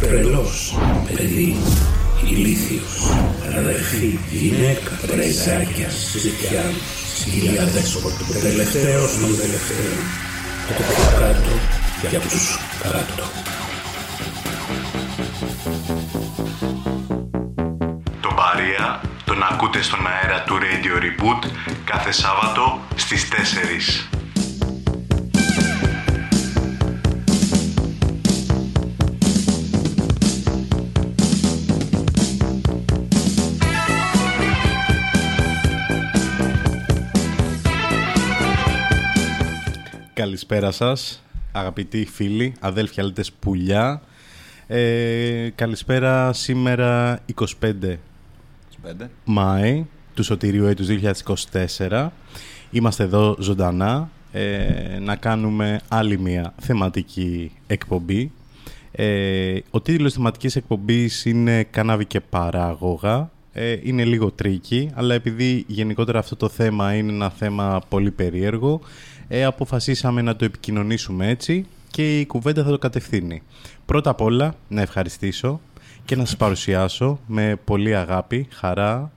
τρελός, παιδί, ηλίθιος, αδερφή, γυναίκα, πρεζάκια, ζητιά, σκυλιά δέσποτο, τελευταίος των τελευταίων, το πιο κάτω για τους κάτω. Το Παρία τον ακούτε στον αέρα του Radio Reboot κάθε Σάββατο στις 4. Καλησπέρα σας, αγαπητοί φίλοι, αδέλφια, αλήτες πουλιά. Ε, καλησπέρα σήμερα 25 25. Μάη του Σωτηρίου έτους 2024. Είμαστε εδώ ζωντανά ε, να κάνουμε άλλη μια θεματική εκπομπή. Ε, ο τίτλος θεματικής εκπομπής είναι «Κάναβη και παράγωγα». Ε, είναι λίγο tricky, αλλά επειδή γενικότερα αυτό το θέμα είναι ένα θέμα πολύ περίεργο, ε, αποφασίσαμε να το επικοινωνήσουμε έτσι και η κουβέντα θα το κατευθύνει. Πρώτα απ' όλα να ευχαριστήσω και να σας παρουσιάσω με πολύ αγάπη, χαρά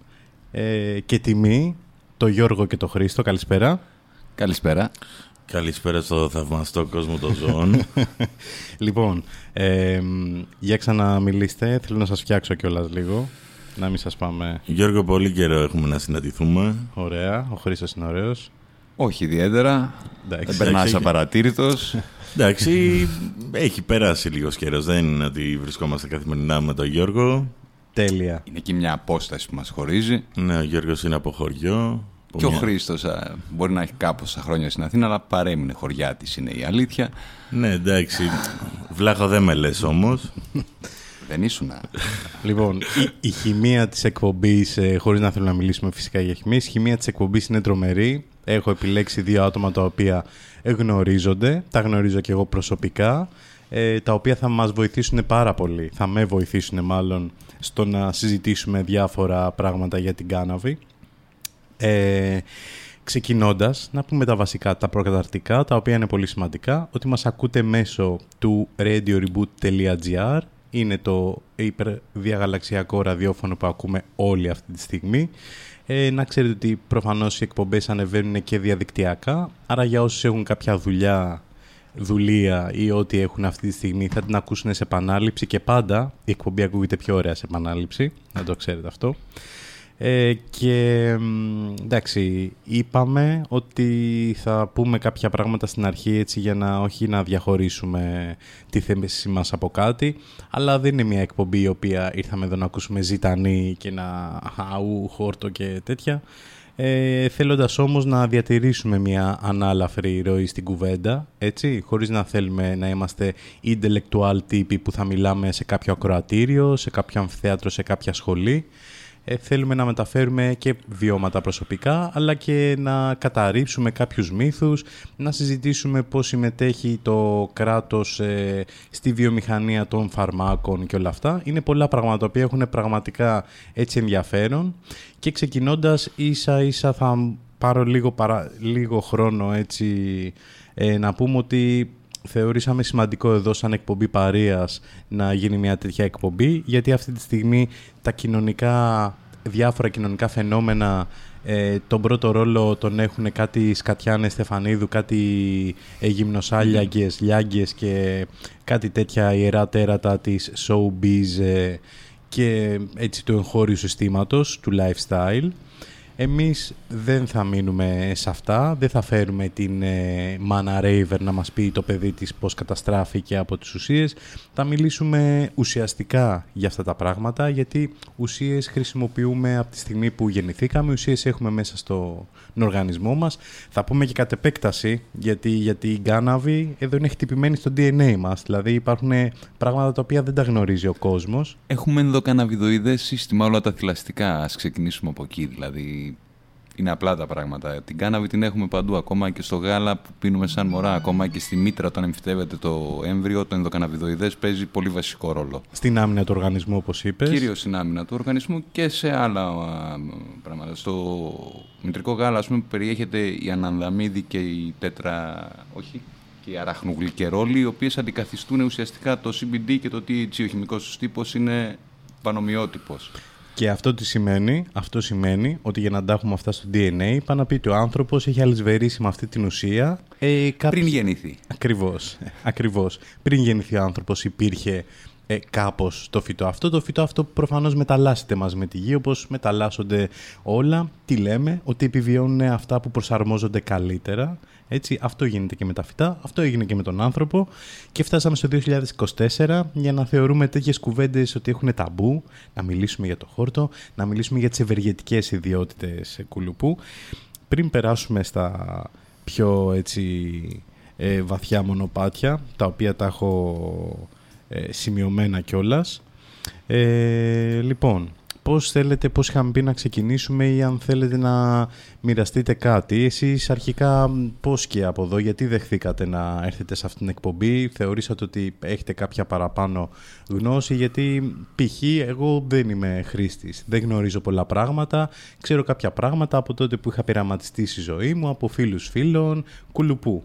ε, και τιμή το Γιώργο και το Χρήστο. Καλησπέρα. Καλησπέρα. Καλησπέρα στο θαυμαστό κόσμο των ζώων. λοιπόν, ε, για ξαναμιλήστε. Θέλω να σας φτιάξω κιόλας λίγο. Να μην σας πάμε... Γιώργο, πολύ καιρό έχουμε να συναντηθούμε. Ωραία. Ο Χρήστος είναι ωραίος. Όχι ιδιαίτερα. Εντάξει. Δεν περνάς απαρατήρητος. Εντάξει, έχει περάσει λίγος καιρός. Δεν είναι ότι βρισκόμαστε καθημερινά με τον Γιώργο. Τέλεια. Είναι και μια απόσταση που μας χωρίζει. Ναι, ο Γιώργος είναι από χωριό. από Και ο μια- Χρήστος α, μπορεί να έχει κάπως χρόνια στην Αθήνα, αλλά παρέμεινε χωριά της, είναι η αλήθεια. Ναι, εντάξει. Βλάχο δεν με λες όμως. Δεν ήσουν. Λοιπόν, η, η χημεία της εκπομπής, ε, χωρίς να θέλω να μιλήσουμε φυσικά για χημεία, η χημεία της εκπομπής είναι τρομερή. Έχω επιλέξει δύο άτομα τα οποία γνωρίζονται, τα γνωρίζω και εγώ προσωπικά, ε, τα οποία θα μας βοηθήσουν πάρα πολύ, θα με βοηθήσουν μάλλον στο να συζητήσουμε διάφορα πράγματα για την κάναβη. Ε, ξεκινώντας, να πούμε τα βασικά, τα προκαταρτικά, τα οποία είναι πολύ σημαντικά, ότι μας ακούτε μέσω του radioreboot.gr, είναι το υπερδιαγαλαξιακό ραδιόφωνο που ακούμε όλοι αυτή τη στιγμή. Ε, να ξέρετε ότι προφανώς οι εκπομπές ανεβαίνουν και διαδικτυακά, άρα για όσους έχουν κάποια δουλειά, δουλεία ή ό,τι έχουν αυτή τη στιγμή θα την ακούσουν σε επανάληψη και πάντα η εκπομπή ακούγεται πιο ωραία σε επανάληψη, να το ξέρετε αυτό. Ε, και μ, εντάξει, είπαμε ότι θα πούμε κάποια πράγματα στην αρχή έτσι για να όχι να διαχωρίσουμε τη θέση μας από κάτι αλλά δεν είναι μια εκπομπή η οποία ήρθαμε εδώ να ακούσουμε ζητανή και να αού, χόρτο και τέτοια ε, θέλοντας όμως να διατηρήσουμε μια ανάλαφρη ροή στην κουβέντα, έτσι, χωρίς να θέλουμε να είμαστε intellectual τύποι που θα μιλάμε σε κάποιο ακροατήριο, σε κάποιο αμφιθέατρο, σε κάποια σχολή. Ε, θέλουμε να μεταφέρουμε και βιώματα προσωπικά, αλλά και να καταρρύψουμε κάποιους μύθους, να συζητήσουμε πώς συμμετέχει το κράτος ε, στη βιομηχανία των φαρμάκων και όλα αυτά. Είναι πολλά πράγματα τα οποία έχουν πραγματικά έτσι ενδιαφέρον και ξεκινώντας ίσα ίσα θα πάρω λίγο, παρα... λίγο χρόνο έτσι ε, να πούμε ότι θεωρήσαμε σημαντικό εδώ σαν εκπομπή παρείας να γίνει μια τέτοια εκπομπή γιατί αυτή τη στιγμή τα κοινωνικά, διάφορα κοινωνικά φαινόμενα ε, τον πρώτο ρόλο τον έχουν κάτι Σκατιάνε Στεφανίδου, κάτι ε, γυμνοσάλιαγκες, λιάγκες και κάτι τέτοια ιερά τέρατα της showbiz ε, και έτσι του εγχώριου συστήματος, του lifestyle. Εμείς δεν θα μείνουμε σε αυτά, δεν θα φέρουμε την ε, Mana Raver να μας πει το παιδί της πώς καταστράφηκε από τις ουσίες. Θα μιλήσουμε ουσιαστικά για αυτά τα πράγματα, γιατί ουσίες χρησιμοποιούμε από τη στιγμή που γεννηθήκαμε, ουσίες έχουμε μέσα στο οργανισμό μας. Θα πούμε και κατ' επέκταση, γιατί, γιατί η γκάναβη εδώ είναι χτυπημένη στο DNA μας, δηλαδή υπάρχουν πράγματα τα οποία δεν τα γνωρίζει ο κόσμος. Έχουμε ενδοκαναβιδοειδές σύστημα όλα τα θηλαστικά, ας ξεκινήσουμε από εκεί δηλαδή είναι απλά τα πράγματα. Την κάναβη την έχουμε παντού, ακόμα και στο γάλα που πίνουμε σαν μωρά, ακόμα και στη μήτρα όταν εμφυτεύεται το έμβριο, το ενδοκαναβιδοειδές παίζει πολύ βασικό ρόλο. Στην άμυνα του οργανισμού, όπως είπες. Κυρίως στην άμυνα του οργανισμού και σε άλλα πράγματα. Στο μητρικό γάλα, ας πούμε, περιέχεται η ανανδαμίδη και η τέτρα... Όχι, και η αραχνογλυκερόλη, οι οποίες αντικαθιστούν ουσιαστικά το CBD και το THC. Ο χημικός του τύπος είναι πανομοιότυπος. Και αυτό τι σημαίνει, αυτό σημαίνει ότι για να τα έχουμε αυτά στο DNA, πάνω να πει ότι ο άνθρωπος έχει αλυσβερίσει με αυτή την ουσία. Ε, Πριν γεννηθεί. Ακριβώς. Ακριβώς. Πριν γεννηθεί ο άνθρωπος υπήρχε ε, κάπως το φυτό αυτό. Το φυτό αυτό προφανώς μεταλλάσσεται μαζί με τη γη, όπως μεταλλάσσονται όλα. Τι λέμε, ότι επιβιώνουν αυτά που προσαρμόζονται καλύτερα. Έτσι, αυτό γίνεται και με τα φυτά, αυτό έγινε και με τον άνθρωπο και φτάσαμε στο 2024 για να θεωρούμε τέτοιες κουβέντες ότι έχουν ταμπού, να μιλήσουμε για το χόρτο, να μιλήσουμε για τις ευεργετικές ιδιότητες κουλουπού. Πριν περάσουμε στα πιο έτσι, ε, βαθιά μονοπάτια, τα οποία τα έχω ε, σημειωμένα κιόλας. Ε, λοιπόν, πώς θέλετε, πώς είχαμε πει να ξεκινήσουμε ή αν θέλετε να μοιραστείτε κάτι. Εσείς αρχικά πώς και από εδώ, γιατί δεχθήκατε να έρθετε σε αυτήν την εκπομπή, θεωρήσατε ότι έχετε κάποια παραπάνω γνώση, γιατί π.χ. εγώ δεν είμαι χρήστης, δεν γνωρίζω πολλά πράγματα, ξέρω κάποια πράγματα από τότε που είχα πειραματιστεί στη ζωή μου, από φίλους φίλων, κουλουπού.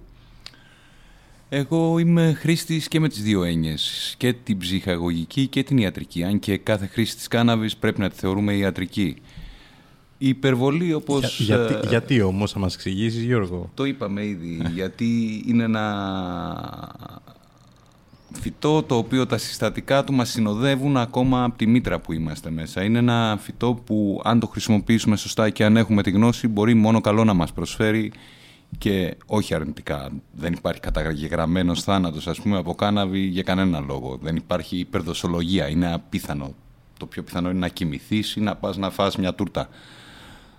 Εγώ είμαι χρήστης και με τις δύο έννοιες, και την ψυχαγωγική και την ιατρική, αν και κάθε χρήση της κάναβης πρέπει να τη θεωρούμε ιατρική. Η υπερβολή όπως... Για, γιατί, ε, γιατί όμως, θα μας εξηγήσεις Γιώργο; Το είπαμε ήδη, γιατί είναι ένα φυτό το οποίο τα συστατικά του μας συνοδεύουν ακόμα από τη μήτρα που είμαστε μέσα. Είναι ένα φυτό που αν το χρησιμοποιήσουμε σωστά και αν έχουμε τη γνώση μπορεί μόνο καλό να μας προσφέρει και όχι αρνητικά. Δεν υπάρχει καταγεγραμμένος θάνατος ας πούμε από κάναβη για κανένα λόγο. Δεν υπάρχει υπερδοσολογία. Είναι απίθανο. Το πιο πιθανό είναι να κοιμηθείς ή να πας να φας μια τούρτα.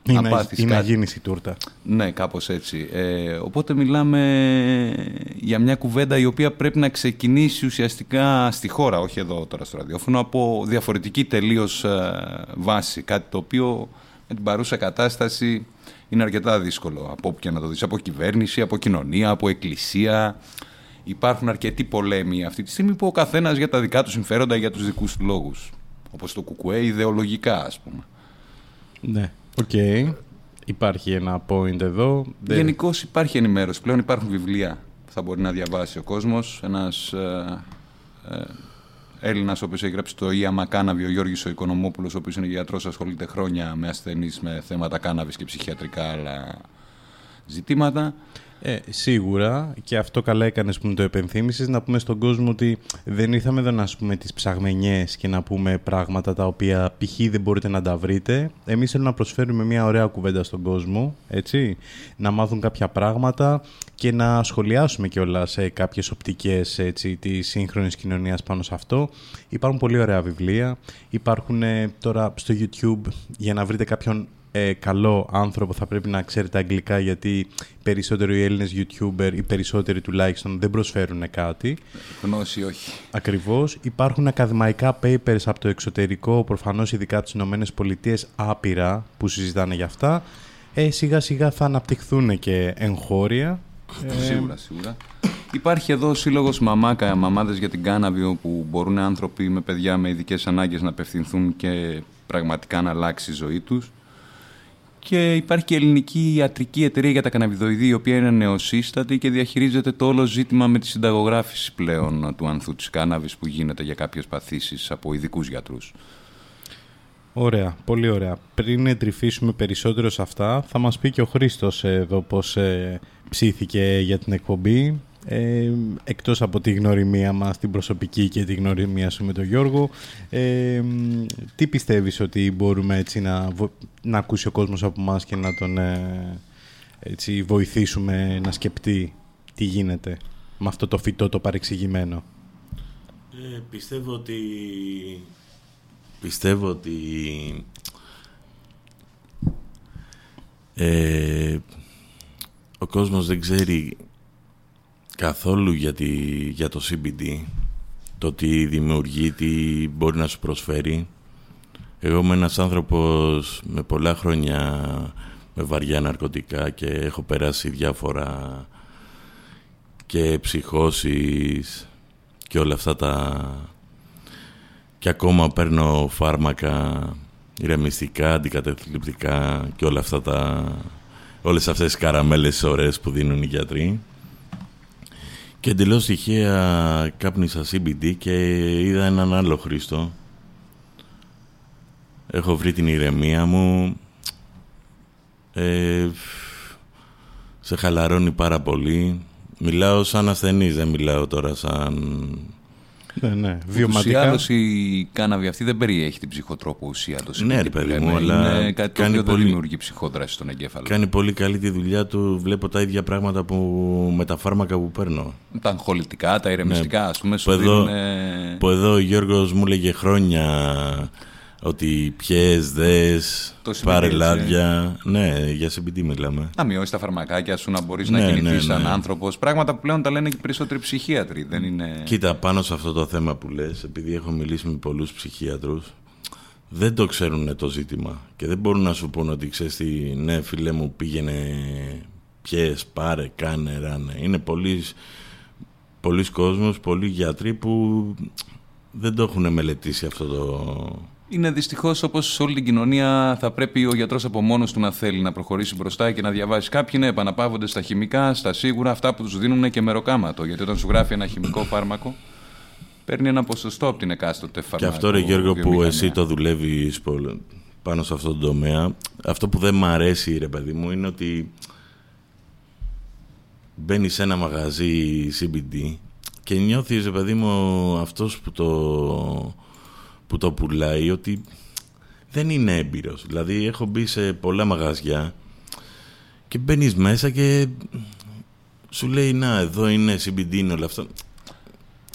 Ή να, να, ή να γίνεις η τούρτα. Ναι, κάπως έτσι. Ε, οπότε μιλάμε για μια κουβέντα η οποία πρέπει να ξεκινήσει ουσιαστικά στη χώρα, όχι εδώ τώρα στο ραδιόφωνο, από διαφορετική τελείως ε, βάση. Κάτι το οποίο με την παρούσα κατάσταση είναι αρκετά δύσκολο από όπου και να το δεις, από κυβέρνηση, από κοινωνία, από εκκλησία. Υπάρχουν αρκετοί πολέμοι αυτή τη στιγμή που ο καθένας για τα δικά του συμφέροντα, για τους δικούς του λόγους. Όπως το κουκουέ ιδεολογικά ας πούμε. Ναι, OK. Okay. Υπάρχει ένα point εδώ. Γενικώς υπάρχει ενημέρωση. Πλέον υπάρχουν βιβλία που θα μπορεί να διαβάσει ο κόσμος. Ένας ε, ε, Έλληνας, ο οποίος έχει γράψει το Ιαμα Κάναβη, ο Γιώργης ο Οικονομόπουλος, ο οποίος είναι γιατρός, ασχολείται χρόνια με ασθενείς με θέματα κάναβης και ψυχιατρικά άλλα ζητήματα. Ε, σίγουρα και αυτό καλά έκανες που μου το υπενθύμισες να πούμε στον κόσμο ότι δεν ήρθαμε εδώ να πούμε τις ψαγμενιές και να πούμε πράγματα τα οποία π.χ. δεν μπορείτε να τα βρείτε. Εμείς θέλουμε να προσφέρουμε μια ωραία κουβέντα στον κόσμο, έτσι, να μάθουν κάποια πράγματα και να σχολιάσουμε κιόλας σε κάποιες οπτικές έτσι, της σύγχρονης κοινωνίας πάνω σε αυτό. Υπάρχουν πολύ ωραία βιβλία, υπάρχουν ε, τώρα στο YouTube για να βρείτε κάποιον ε, καλό άνθρωπο θα πρέπει να ξέρει τα αγγλικά γιατί περισσότεροι οι Έλληνες YouTuber ή περισσότεροι τουλάχιστον δεν προσφέρουν κάτι. Γνώση όχι. Ακριβώς. Υπάρχουν ακαδημαϊκά papers από το εξωτερικό, προφανώς ειδικά τις Ηνωμένες Πολιτείες, άπειρα που συζητάνε για αυτά. Ε, σιγά σιγά θα αναπτυχθούν και εγχώρια. Ε... Σίγουρα, σίγουρα. Υπάρχει εδώ σύλλογος μαμάκα, μαμάδες για την κάναβη, όπου μπορούν άνθρωποι με παιδιά με ειδικές ανάγκες να απευθυνθούν και πραγματικά να αλλάξει η ζωή τους. Και υπάρχει και η ελληνική ιατρική εταιρεία για τα καναβιδοειδή, η οποία είναι νεοσύστατη και διαχειρίζεται το όλο ζήτημα με τη συνταγογράφηση πλέον του ανθού της κάναβης που γίνεται για κάποιες παθήσεις από ειδικούς γιατρούς. Ωραία, πολύ ωραία. Πριν εντρυφήσουμε περισσότερο σε αυτά, θα μας πει και ο Χρήστος εδώ πώς ε, ψήθηκε για την εκπομπή. Ε, εκτός από τη γνωριμία μας, την προσωπική και τη γνωριμία σου με τον Γιώργο, ε, τι πιστεύεις ότι μπορούμε έτσι να, να ακούσει ο κόσμος από μας και να τον ε, έτσι, βοηθήσουμε να σκεπτεί τι γίνεται με αυτό το φυτό το παρεξηγημένο; Ε, πιστεύω ότι... Πιστεύω ότι... Ε, ο κόσμος δεν ξέρει καθόλου για, για το CBD, το τι δημιουργεί, τι μπορεί να σου προσφέρει. Εγώ είμαι ένας άνθρωπος με πολλά χρόνια με βαριά ναρκωτικά και έχω περάσει διάφορα και ψυχώσεις και όλα αυτά τα... και ακόμα παίρνω φάρμακα ηρεμιστικά, αντικατεθλιπτικά και όλα αυτά τα... όλες αυτές τις καραμέλες ωραίες που δίνουν οι γιατροί. Και εντελώς τυχαία κάπνισα CBD και είδα έναν άλλο Χρήστο. Έχω βρει την ηρεμία μου. Ε, σε χαλαρώνει πάρα πολύ. Μιλάω σαν ασθενής, δεν μιλάω τώρα σαν ναι, ναι. Βιωματικά. Ούτως η κάναβη αυτή δεν περιέχει την ψυχοτρόπο ουσία. Το ναι, ρε παιδί μου, αλλά είναι κάτι κάνει το πολύ... δεν δημιουργεί ψυχόδραση στον εγκέφαλο. Κάνει πολύ καλή τη δουλειά του. Βλέπω τα ίδια πράγματα που... με τα φάρμακα που παίρνω. Τα αγχολητικά, τα ηρεμιστικά, ναι. ας πούμε. Που εδώ, που εδώ ο Γιώργος μου λέγε χρόνια ότι πιες, δες, πάρε λάδια. Ναι, για CBD μιλάμε. Να μειώσεις τα φαρμακάκια σου, να μπορείς ναι, να κινηθείς ναι, σαν ναι. άνθρωπος. Πράγματα που πλέον τα λένε και περισσότεροι ψυχίατροι. Δεν είναι... Κοίτα, πάνω σε αυτό το θέμα που λες, επειδή έχω μιλήσει με πολλούς ψυχίατρους, δεν το ξέρουν το ζήτημα. Και δεν μπορούν να σου πούνε ότι ξέρεις τι, ναι, φίλε μου, πήγαινε, πιες, πάρε, κάνε, ράνε. Είναι πολλοί, πολλοίς κόσμος, πολλοί γιατροί που δεν το έχουν μελετήσει αυτό το, είναι δυστυχώς όπως σε όλη την κοινωνία θα πρέπει ο γιατρός από μόνος του να θέλει να προχωρήσει μπροστά και να διαβάσει. Κάποιοι ναι, επαναπαύονται στα χημικά, στα σίγουρα, αυτά που τους δίνουν και μεροκάματο. Γιατί όταν σου γράφει ένα χημικό φάρμακο, παίρνει ένα ποσοστό από την εκάστοτε φάρμακο. Και αυτό, ρε Γιώργο, που εσύ το δουλεύεις πάνω σε αυτό το τομέα, αυτό που δεν μ' αρέσει, ρε παιδί μου, είναι ότι μπαίνει σε ένα μαγαζί CBD και νιώθεις, ρε παιδί μου, αυτός που το που το πουλάει ότι δεν είναι έμπειρος. Δηλαδή έχω μπει σε πολλά μαγαζιά και μπαίνεις μέσα και σου λέει να εδώ είναι CBD είναι όλα αυτά.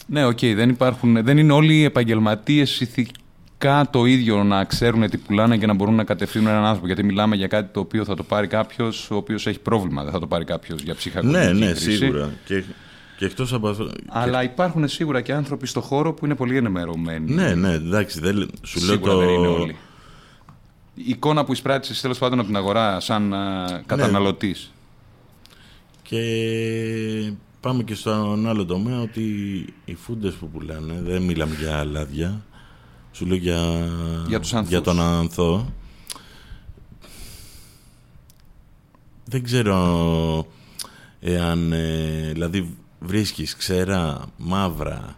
Ναι, OK, okay, δεν, υπάρχουν, δεν είναι όλοι οι επαγγελματίες ηθικά το ίδιο να ξέρουν τι πουλάνε και να μπορούν να κατευθύνουν έναν άνθρωπο. Γιατί μιλάμε για κάτι το οποίο θα το πάρει κάποιος ο οποίος έχει πρόβλημα. Δεν θα το πάρει κάποιος για ψυχακή Ναι, ναι, σίγουρα. Και και εκτός από αυτό... Αλλά υπάρχουν σίγουρα και άνθρωποι στο χώρο που είναι πολύ ενημερωμένοι. Ναι, ναι, εντάξει. Δεν, σου σίγουρα λέω το... δεν είναι όλοι. Η εικόνα που εισπράττει τέλος πάντων από την αγορά σαν ναι. καταναλωτής. Και πάμε και στον άλλο τομέα ότι οι φούντες που πουλάνε, δεν μιλάμε για λάδια, σου λέω για, για, τους για τον ανθό. Δεν ξέρω εάν, ε, δηλαδή βρίσκεις ξερά, μαύρα.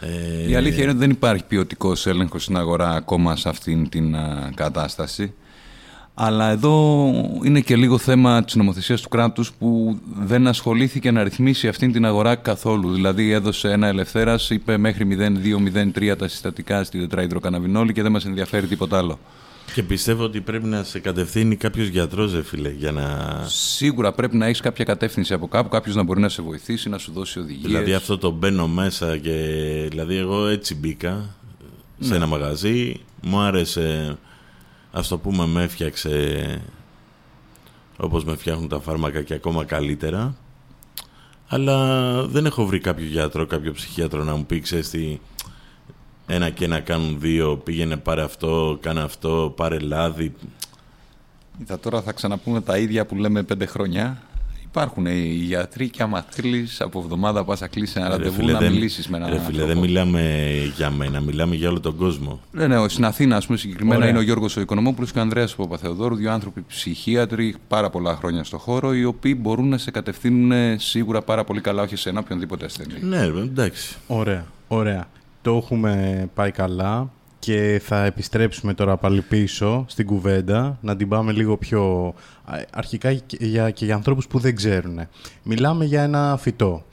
Ε... Η αλήθεια είναι ότι δεν υπάρχει ποιοτικός έλεγχος στην αγορά ακόμα σε αυτήν την κατάσταση. Αλλά εδώ είναι και λίγο θέμα της νομοθεσίας του κράτους που δεν ασχολήθηκε να ρυθμίσει αυτήν την αγορά καθόλου. Δηλαδή έδωσε ένα ελευθέρας, είπε μέχρι 0,2-0,3 τα συστατικά στη τετραϊδροκαναβινόλη και δεν μας ενδιαφέρει τίποτα άλλο. Και πιστεύω ότι πρέπει να σε κατευθύνει κάποιος γιατρός, δε φίλε, για να. Σίγουρα πρέπει να έχεις κάποια κατεύθυνση από κάπου, κάποιος να μπορεί να σε βοηθήσει, να σου δώσει οδηγίες. Δηλαδή αυτό το μπαίνω μέσα και. Δηλαδή, εγώ έτσι μπήκα σε ναι. ένα μαγαζί, μου άρεσε. Α το πούμε, με έφτιαξε όπως με φτιάχνουν τα φάρμακα και ακόμα καλύτερα. Αλλά δεν έχω βρει κάποιο γιατρό, κάποιο ψυχίατρο να μου πει, ξέρεις τι, ένα και ένα κάνουν δύο, πήγαινε πάρε αυτό, κάνε αυτό, πάρε λάδι. Είδα τώρα θα ξαναπούμε τα ίδια που λέμε πέντε χρόνια. Υπάρχουν οι γιατροί και άμα θέλεις από εβδομάδα πας να κλείσει ένα ραντεβού να μιλήσεις με έναν ρε, φίλε, δεν μιλάμε για μένα, μιλάμε για όλο τον κόσμο. Ναι, ναι, στην Αθήνα, ας πούμε, συγκεκριμένα Ωραία. είναι ο Γιώργος ο Οικονομόπουλος και ο Ανδρέας Παπαθεοδόρου, δύο άνθρωποι ψυχίατροι πάρα πολλά χρόνια στο χώρο, οι οποίοι μπορούν να σε κατευθύνουν σίγουρα πάρα πολύ καλά, όχι σε ένα οποιονδήποτε ασθενή. Ναι, εντάξει. Ωραία, ωραία το έχουμε πάει καλά και θα επιστρέψουμε τώρα πάλι πίσω στην κουβέντα, να την πάμε λίγο πιο αρχικά και για, και για ανθρώπους που δεν ξέρουν. Μιλάμε για ένα φυτό.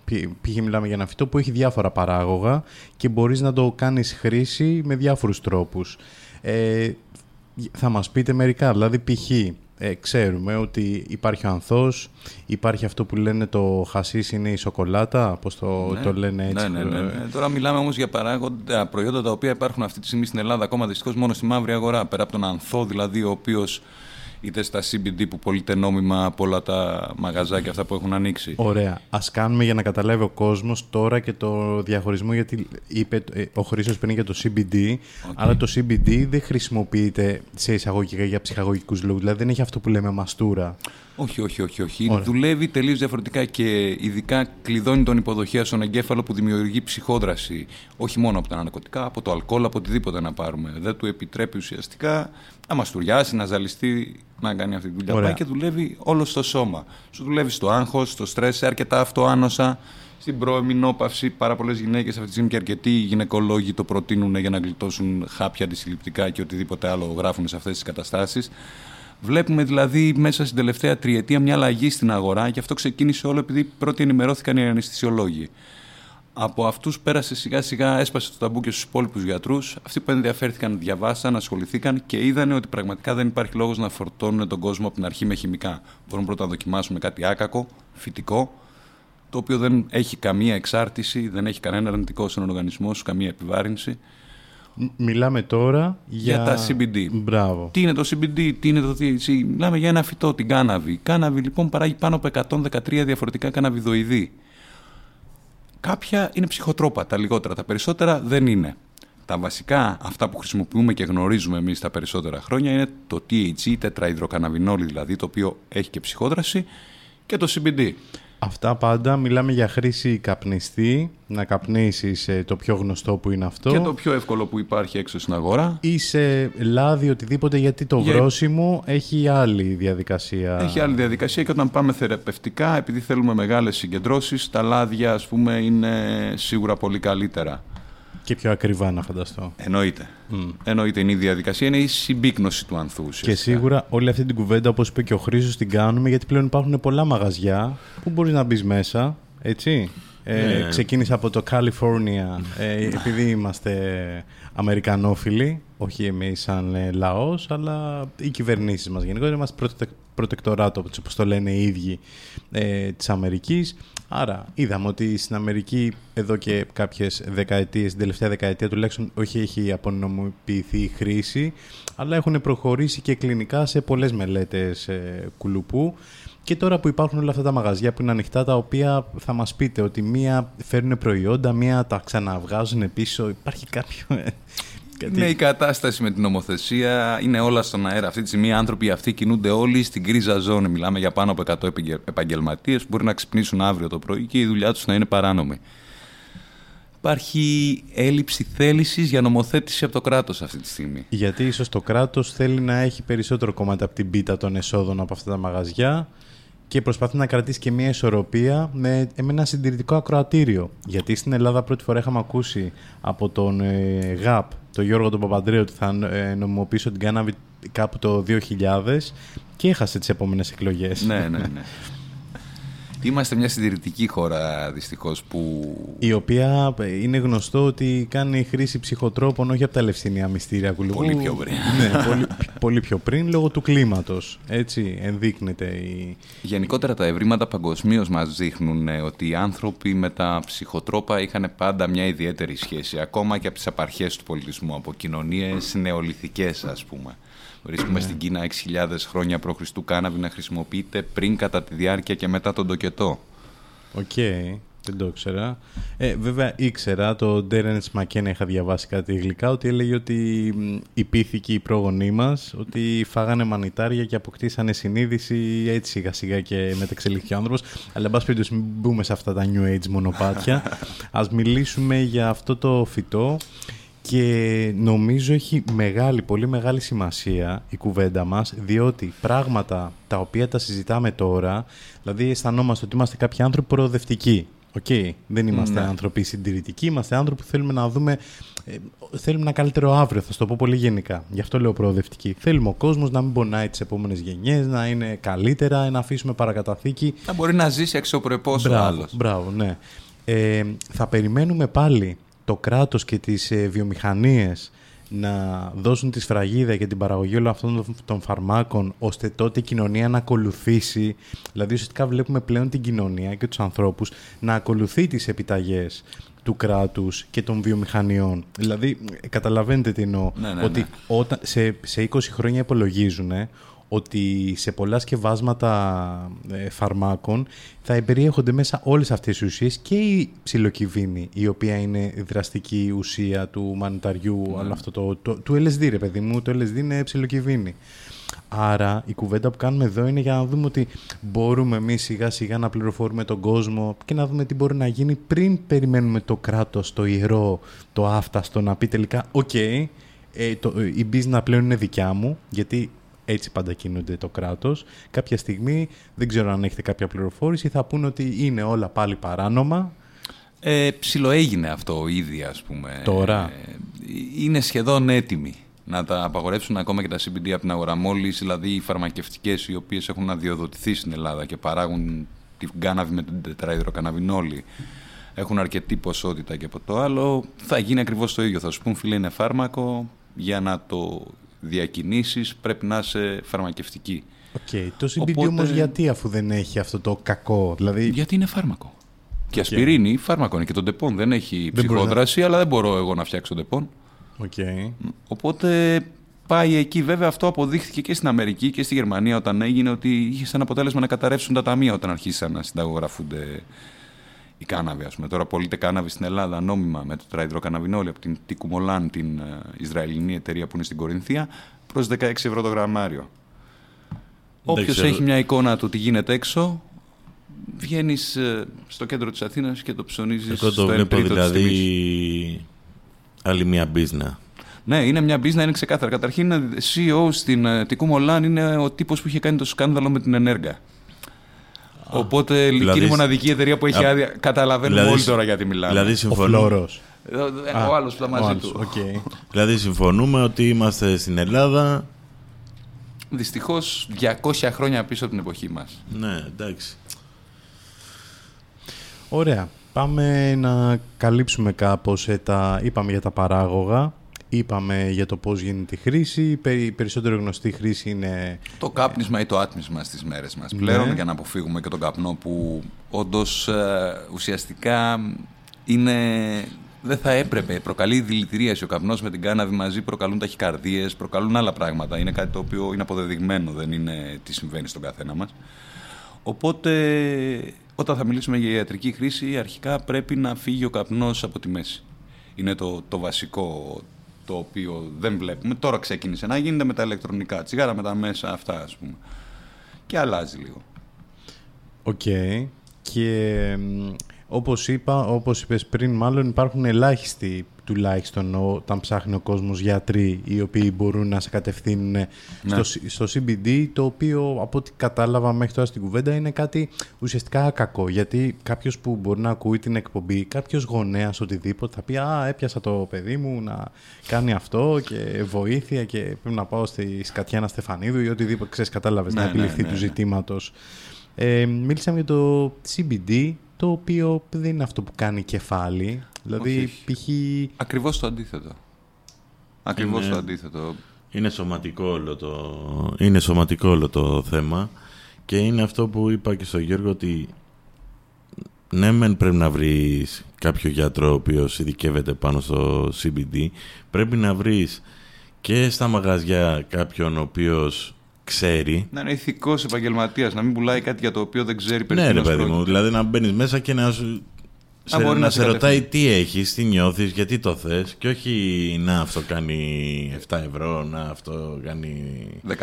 Π.χ. μιλάμε για ένα φυτό που έχει διάφορα παράγωγα και μπορείς να το κάνεις χρήση με διάφορους τρόπους. Ε, θα μας πείτε μερικά, δηλαδή π.χ ε, ξέρουμε ότι υπάρχει ο ανθός, υπάρχει αυτό που λένε το χασίς είναι η σοκολάτα, πώς το, ναι, το λένε έτσι. Ναι, ναι, ναι, ναι. Τώρα μιλάμε όμως για παράγοντα, προϊόντα τα οποία υπάρχουν αυτή τη στιγμή στην Ελλάδα ακόμα δυστυχώς μόνο στη μαύρη αγορά, πέρα από τον ανθό δηλαδή ο οποίος είτε στα CBD που πωλείται νόμιμα από όλα τα μαγαζάκια αυτά που έχουν ανοίξει; Ωραία. Α κάνουμε για να καταλάβει ο κόσμος τώρα και το διαχωρισμό, γιατί είπε ε, ο Χρήσος πριν για το CBD, okay. αλλά το CBD δεν χρησιμοποιείται σε εισαγωγικά για ψυχαγωγικούς λόγους. Δηλαδή δεν έχει αυτό που λέμε μαστούρα. Όχι, όχι, όχι. όχι. Δουλεύει τελείως διαφορετικά και ειδικά κλειδώνει τον υποδοχέα στον εγκέφαλο που δημιουργεί ψυχόδραση. Όχι μόνο από τα ναρκωτικά, από το αλκοόλ, από οτιδήποτε να πάρουμε. Δεν του επιτρέπει ουσιαστικά να μαστουριάσει, να ζαλιστεί, να κάνει αυτή τη δουλειά. Ωραία. Πάει και δουλεύει όλο στο σώμα. Σου δουλεύει στο άγχος, στο στρες, σε αρκετά αυτοάνοσα, στην προεμινόπαυση. Πάρα πολλές γυναίκες αυτή τη στιγμή και αρκετοί γυναικολόγοι το προτείνουν για να γλιτώσουν χάπια αντισυλληπτικά και οτιδήποτε άλλο γράφουν σε αυτές τις καταστάσεις. Βλέπουμε δηλαδή μέσα στην τελευταία τριετία μια αλλαγή στην αγορά και αυτό ξεκίνησε όλο επειδή πρώτοι ενημερώθηκαν οι αναισθησιολόγοι. Από αυτούς πέρασε σιγά σιγά, έσπασε το ταμπού και στους υπόλοιπους γιατρούς. Αυτοί που ενδιαφέρθηκαν, διαβάσαν, ασχοληθήκαν και είδαν ότι πραγματικά δεν υπάρχει λόγος να φορτώνουν τον κόσμο από την αρχή με χημικά. Μπορούμε πρώτα να δοκιμάσουμε κάτι άκακο, φυτικό, το οποίο δεν έχει καμία εξάρτηση, δεν έχει κανένα αρνητικό στον οργανισμό σου, καμία επιβάρυνση. Μιλάμε τώρα για... για τα CBD. Μπράβο. Τι είναι το CBD, τι είναι το THC. Μιλάμε για ένα φυτό, την κάναβη. Η κάναβη λοιπόν παράγει πάνω από 113 διαφορετικά καναβιδοειδή. Κάποια είναι ψυχοτρόπα, τα λιγότερα. Τα περισσότερα δεν είναι. Τα βασικά, αυτά που χρησιμοποιούμε και γνωρίζουμε εμείς τα περισσότερα χρόνια είναι το THC, τετραϊδροκαναβινόλη δηλαδή, το οποίο έχει και ψυχόδραση, και το CBD. Αυτά πάντα μιλάμε για χρήση καπνιστή, να καπνίσεις ε, το πιο γνωστό που είναι αυτό. Και το πιο εύκολο που υπάρχει έξω στην αγορά. Ή σε λάδι, οτιδήποτε, γιατί το Για... βρόσιμο έχει άλλη διαδικασία. Έχει άλλη διαδικασία και όταν πάμε θεραπευτικά, επειδή θέλουμε μεγάλες συγκεντρώσεις, τα λάδια ας πούμε είναι σίγουρα πολύ καλύτερα. Και πιο ακριβά να φανταστώ. Εννοείται. Mm. Εννοείται είναι η διαδικασία, είναι η συμπίκνωση του ανθού. Και σίγουρα όλη αυτή την κουβέντα, όπως είπε και ο Χρήσος, την κάνουμε γιατί πλέον υπάρχουν πολλά μαγαζιά που μπορείς να μπεις μέσα. Έτσι. Ε, ναι. ξεκίνησα από το California ε, επειδή είμαστε Αμερικανόφιλοι, όχι εμείς σαν ε, λαός, αλλά οι κυβερνήσεις μας γενικότερα, είμαστε προτεκτοράτο, όπως το λένε οι ίδιοι, ε, της Αμερικής. Άρα είδαμε ότι στην Αμερική εδώ και κάποιες δεκαετίες, την τελευταία δεκαετία τουλάχιστον όχι έχει απονομοποιηθεί η χρήση, αλλά έχουν προχωρήσει και κλινικά σε πολλές μελέτες ε, κουλουπού. Και τώρα που υπάρχουν όλα αυτά τα μαγαζιά που είναι ανοιχτά, τα οποία θα μας πείτε ότι μία φέρνουν προϊόντα, μία τα ξαναβγάζουν πίσω, υπάρχει κάποιο... Ε, είναι η κατάσταση με την νομοθεσία, είναι όλα στον αέρα. Αυτή τη στιγμή οι άνθρωποι αυτοί κινούνται όλοι στην κρίζα ζώνη. Μιλάμε για πάνω από 100 επαγγελματίες που μπορεί να ξυπνήσουν αύριο το πρωί και η δουλειά τους να είναι παράνομη. Υπάρχει έλλειψη θέλησης για νομοθέτηση από το κράτος αυτή τη στιγμή. Γιατί ίσως το κράτος θέλει να έχει περισσότερο κομμάτι από την πίτα των εσόδων από αυτά τα μαγαζιά και προσπαθεί να κρατήσει και μια ισορροπία με, ένα συντηρητικό ακροατήριο. Γιατί στην Ελλάδα πρώτη φορά είχαμε ακούσει από τον ε, ΓΑΠ, τον Γιώργο τον Παπαντρέο, ότι θα ε, νομιμοποιήσω την κάναβη κάπου το 2000 και έχασε τις επόμενες εκλογές. Ναι, ναι, ναι. Είμαστε μια συντηρητική χώρα δυστυχώς που... Η οποία είναι γνωστό ότι κάνει χρήση ψυχοτρόπων όχι από τα λευστινία μυστήρια κουλουπού. Πολύ πιο πριν. ναι, πολύ, πολύ πιο πριν λόγω του κλίματος. Έτσι ενδείκνυται η... Γενικότερα τα ευρήματα παγκοσμίως μας δείχνουν ε, ότι οι άνθρωποι με τα ψυχοτρόπα είχαν πάντα μια ιδιαίτερη σχέση. Ακόμα και από τις απαρχές του πολιτισμού, από κοινωνίες νεολιθικές ας πούμε. Βρίσκουμε ναι. στην Κίνα 6.000 χρόνια π.Χ. κάναβη να χρησιμοποιείται πριν, κατά τη διάρκεια και μετά τον τοκετό. OK. Okay. Δεν το ήξερα. Ε, βέβαια ήξερα, το Τέρενς Μακένα είχα διαβάσει κάτι γλυκά, ότι έλεγε ότι υπήθηκε οι πρόγονοί μας, ότι φάγανε μανιτάρια και αποκτήσανε συνείδηση έτσι σιγά σιγά και μεταξελίχθηκε ο άνθρωπος. Αλλά εν πάση περιπτώσει μην μπούμε σε αυτά τα New Age μονοπάτια. Ας μιλήσουμε για αυτό το φυτό και νομίζω έχει μεγάλη, πολύ μεγάλη σημασία η κουβέντα μας, διότι πράγματα τα οποία τα συζητάμε τώρα, δηλαδή αισθανόμαστε ότι είμαστε κάποιοι άνθρωποι προοδευτικοί. Οκ, δεν είμαστε Ναι. άνθρωποι συντηρητικοί, είμαστε άνθρωποι που θέλουμε να δούμε. ε, θέλουμε ένα καλύτερο αύριο, θα σου το πω πολύ γενικά. Γι' αυτό λέω προοδευτική. Θέλουμε ο κόσμος να μην πονάει τις επόμενες γενιές, να είναι καλύτερα, να αφήσουμε παρακαταθήκη. Θα μπορεί να ζήσει αξιοπρεπώς ο Μπράβο, άλλος. μπράβο, ναι. Ε, θα περιμένουμε πάλι το κράτος και τις ε, βιομηχανίες να δώσουν τη σφραγίδα για την παραγωγή όλων αυτών των- των φαρμάκων, ώστε τότε η κοινωνία να ακολουθήσει. Δηλαδή, ουσιαστικά βλέπουμε πλέον την κοινωνία και τους ανθρώπους να ακολουθεί τις επιταγές του κράτους και των βιομηχανιών. Δηλαδή, ε, καταλαβαίνετε τι εννοώ. Ναι, ναι, ότι ναι. όταν, σε, σε 20 χρόνια υπολογίζουν ότι σε πολλά σκευάσματα ε, φαρμάκων θα εμπεριέχονται μέσα όλες αυτές οι ουσίες και η ψιλοκυβίνη, η οποία είναι δραστική ουσία του μανιταριού, αλλά αυτό το, το, του LSD ρε παιδί μου, το LSD είναι ψιλοκυβίνη. Άρα η κουβέντα που κάνουμε εδώ είναι για να δούμε ότι μπορούμε εμείς σιγά σιγά να πληροφορούμε τον κόσμο και να δούμε τι μπορεί να γίνει πριν περιμένουμε το κράτος, το ιερό, το άφταστο να πει τελικά «ΟΚ, ε, το, η business πλέον είναι δικιά μου, γιατί έτσι πάντα κινούνται το κράτος. Κάποια στιγμή, δεν ξέρω αν έχετε κάποια πληροφόρηση, θα πούνε ότι είναι όλα πάλι παράνομα. Ε, ψιλοέγινε αυτό ήδη, ας πούμε. Τώρα; Ε, είναι σχεδόν έτοιμοι να τα απαγορεύσουν ακόμα και τα CBD από την αγορά. Μόλις δηλαδή οι φαρμακευτικές οι οποίες έχουν αδειοδοτηθεί στην Ελλάδα και παράγουν την κάναβη με την τετραϊδροκαναβινόλη έχουν αρκετή ποσότητα και από το άλλο, θα γίνει ακριβώς το ίδιο. Θα σου πούν φίλε είναι φάρμακο, για να το διακινήσεις πρέπει να είσαι φαρμακευτική. Οκ, το CBD Οπότε- όμως γιατί αφού δεν έχει αυτό το κακό, δηλαδή... Γιατί είναι φάρμακο. Και ασπιρίνη, φάρμακο είναι και το ντεπών. Δεν έχει Δεν μπορεί ψυχόδραση, αλλά δεν μπορώ εγώ να φτιάξω ντεπών. Οκ. Οπότε πάει εκεί. Βέβαια, αυτό αποδείχθηκε και στην Αμερική και στη Γερμανία όταν έγινε ότι είχε σαν αποτέλεσμα να καταρρεύσουν τα ταμεία όταν αρχίσαν να συνταγογραφούνται η κάναβη. Ας πούμε. Τώρα πωλείται κάναβη στην Ελλάδα νόμιμα με το τετραϊδροκαναβινόλη από την Τικούν Ολάμ, την ε, Ισραηλινή εταιρεία που είναι στην Κορινθία, προς 16 ευρώ το γραμμάριο. Όποιος ξέρω. έχει μια εικόνα του τι γίνεται έξω, βγαίνεις στο κέντρο της Αθήνας και το ψωνίζεις Εγώ το στο εν βλέπω τρίτο της τιμής. δηλαδή άλλη μια μπίζνα. Ναι, είναι μια business, είναι ξεκάθαρα. Καταρχήν, CEO στην ε, Τικούν Ολάμ είναι ο τύπος που είχε κάνει το σκάνδαλο με την Ενέργα. Οπότε δηλαδή δηλαδή, είναι η μοναδική εταιρεία που έχει α, άδεια. Καταλαβαίνουμε δηλαδή- όλοι τώρα γιατί μιλάμε. Δηλαδή, Ο συμφωνούμε, Φλόρος. Ε, ε, ο άλλος που ήταν Ο μαζί άλλος, του. οκ. δηλαδή συμφωνούμε ότι είμαστε στην Ελλάδα. Δυστυχώς 200 χρόνια πίσω από την εποχή μας. Ναι, εντάξει. Ωραία. Πάμε να καλύψουμε κάπως ε, τα... Είπαμε για τα παράγωγα, είπαμε για το πώς γίνεται η χρήση. Η περι- η περισσότερο γνωστή χρήση είναι... Το κάπνισμα ή το άτμισμα στις μέρες μας πλέον Ναι. για να αποφύγουμε και τον καπνό που όντως ε, ουσιαστικά είναι... Δεν θα έπρεπε. Προκαλεί δηλητηρίαση. Ο καπνός με την κάναβη μαζί προκαλούν ταχυκαρδίες, προκαλούν άλλα πράγματα. Είναι κάτι το οποίο είναι αποδεδειγμένο, δεν είναι τι συμβαίνει στον καθένα μας. Οπότε, όταν θα μιλήσουμε για ιατρική χρήση, αρχικά πρέπει να φύγει ο καπνός από τη μέση. Είναι το, το βασικό το οποίο δεν βλέπουμε. Τώρα ξεκίνησε να γίνεται με τα ηλεκτρονικά τσιγάρα, με τα μέσα αυτά, ας πούμε. Και αλλάζει λίγο. Οκ. Και μ, όπως είπα, όπως είπες πριν, μάλλον υπάρχουν ελάχιστοι τουλάχιστον όταν ψάχνει ο κόσμος γιατροί οι οποίοι μπορούν να σε κατευθύνουν Ναι. στο, C- στο CBD το οποίο από ό,τι κατάλαβα μέχρι τώρα στην κουβέντα είναι κάτι ουσιαστικά κακό γιατί κάποιος που μπορεί να ακούει την εκπομπή κάποιος γονέας οτιδήποτε θα πει «Α, έπιασα το παιδί μου να κάνει αυτό και βοήθεια και πρέπει να πάω στη Σκατιάνα Στεφανίδου ή οτιδήποτε ξέρεις κατάλαβες Ναι, να ναι, επιληθεί ναι, του ναι. ζητήματος ε, μίλησαμε για το CBD, το οποίο δεν είναι αυτό που κάνει κεφάλι. Δηλαδή, Όχι, π.χ. Ακριβώς το αντίθετο. Ακριβώς Είναι- το αντίθετο. Είναι σωματικό όλο το, είναι σωματικό όλο το θέμα και είναι αυτό που είπα και στον Γιώργο ότι ναι μεν πρέπει να βρεις κάποιο γιατρό ο οποίος ειδικεύεται πάνω στο CBD πρέπει να βρεις και στα μαγαζιά κάποιον ο οποίος ξέρει Να είναι ηθικός επαγγελματίας, να μην πουλάει κάτι για το οποίο δεν ξέρει περί ναι ρε τίνος παιδί μου πρόκειται. δηλαδή να μπαίνεις μέσα και να σου σε, μπορεί να, να σε σε ρωτάει τι έχεις, τι νιώθεις, γιατί το θες και όχι να αυτό κάνει 7 ευρώ, να αυτό κάνει 15.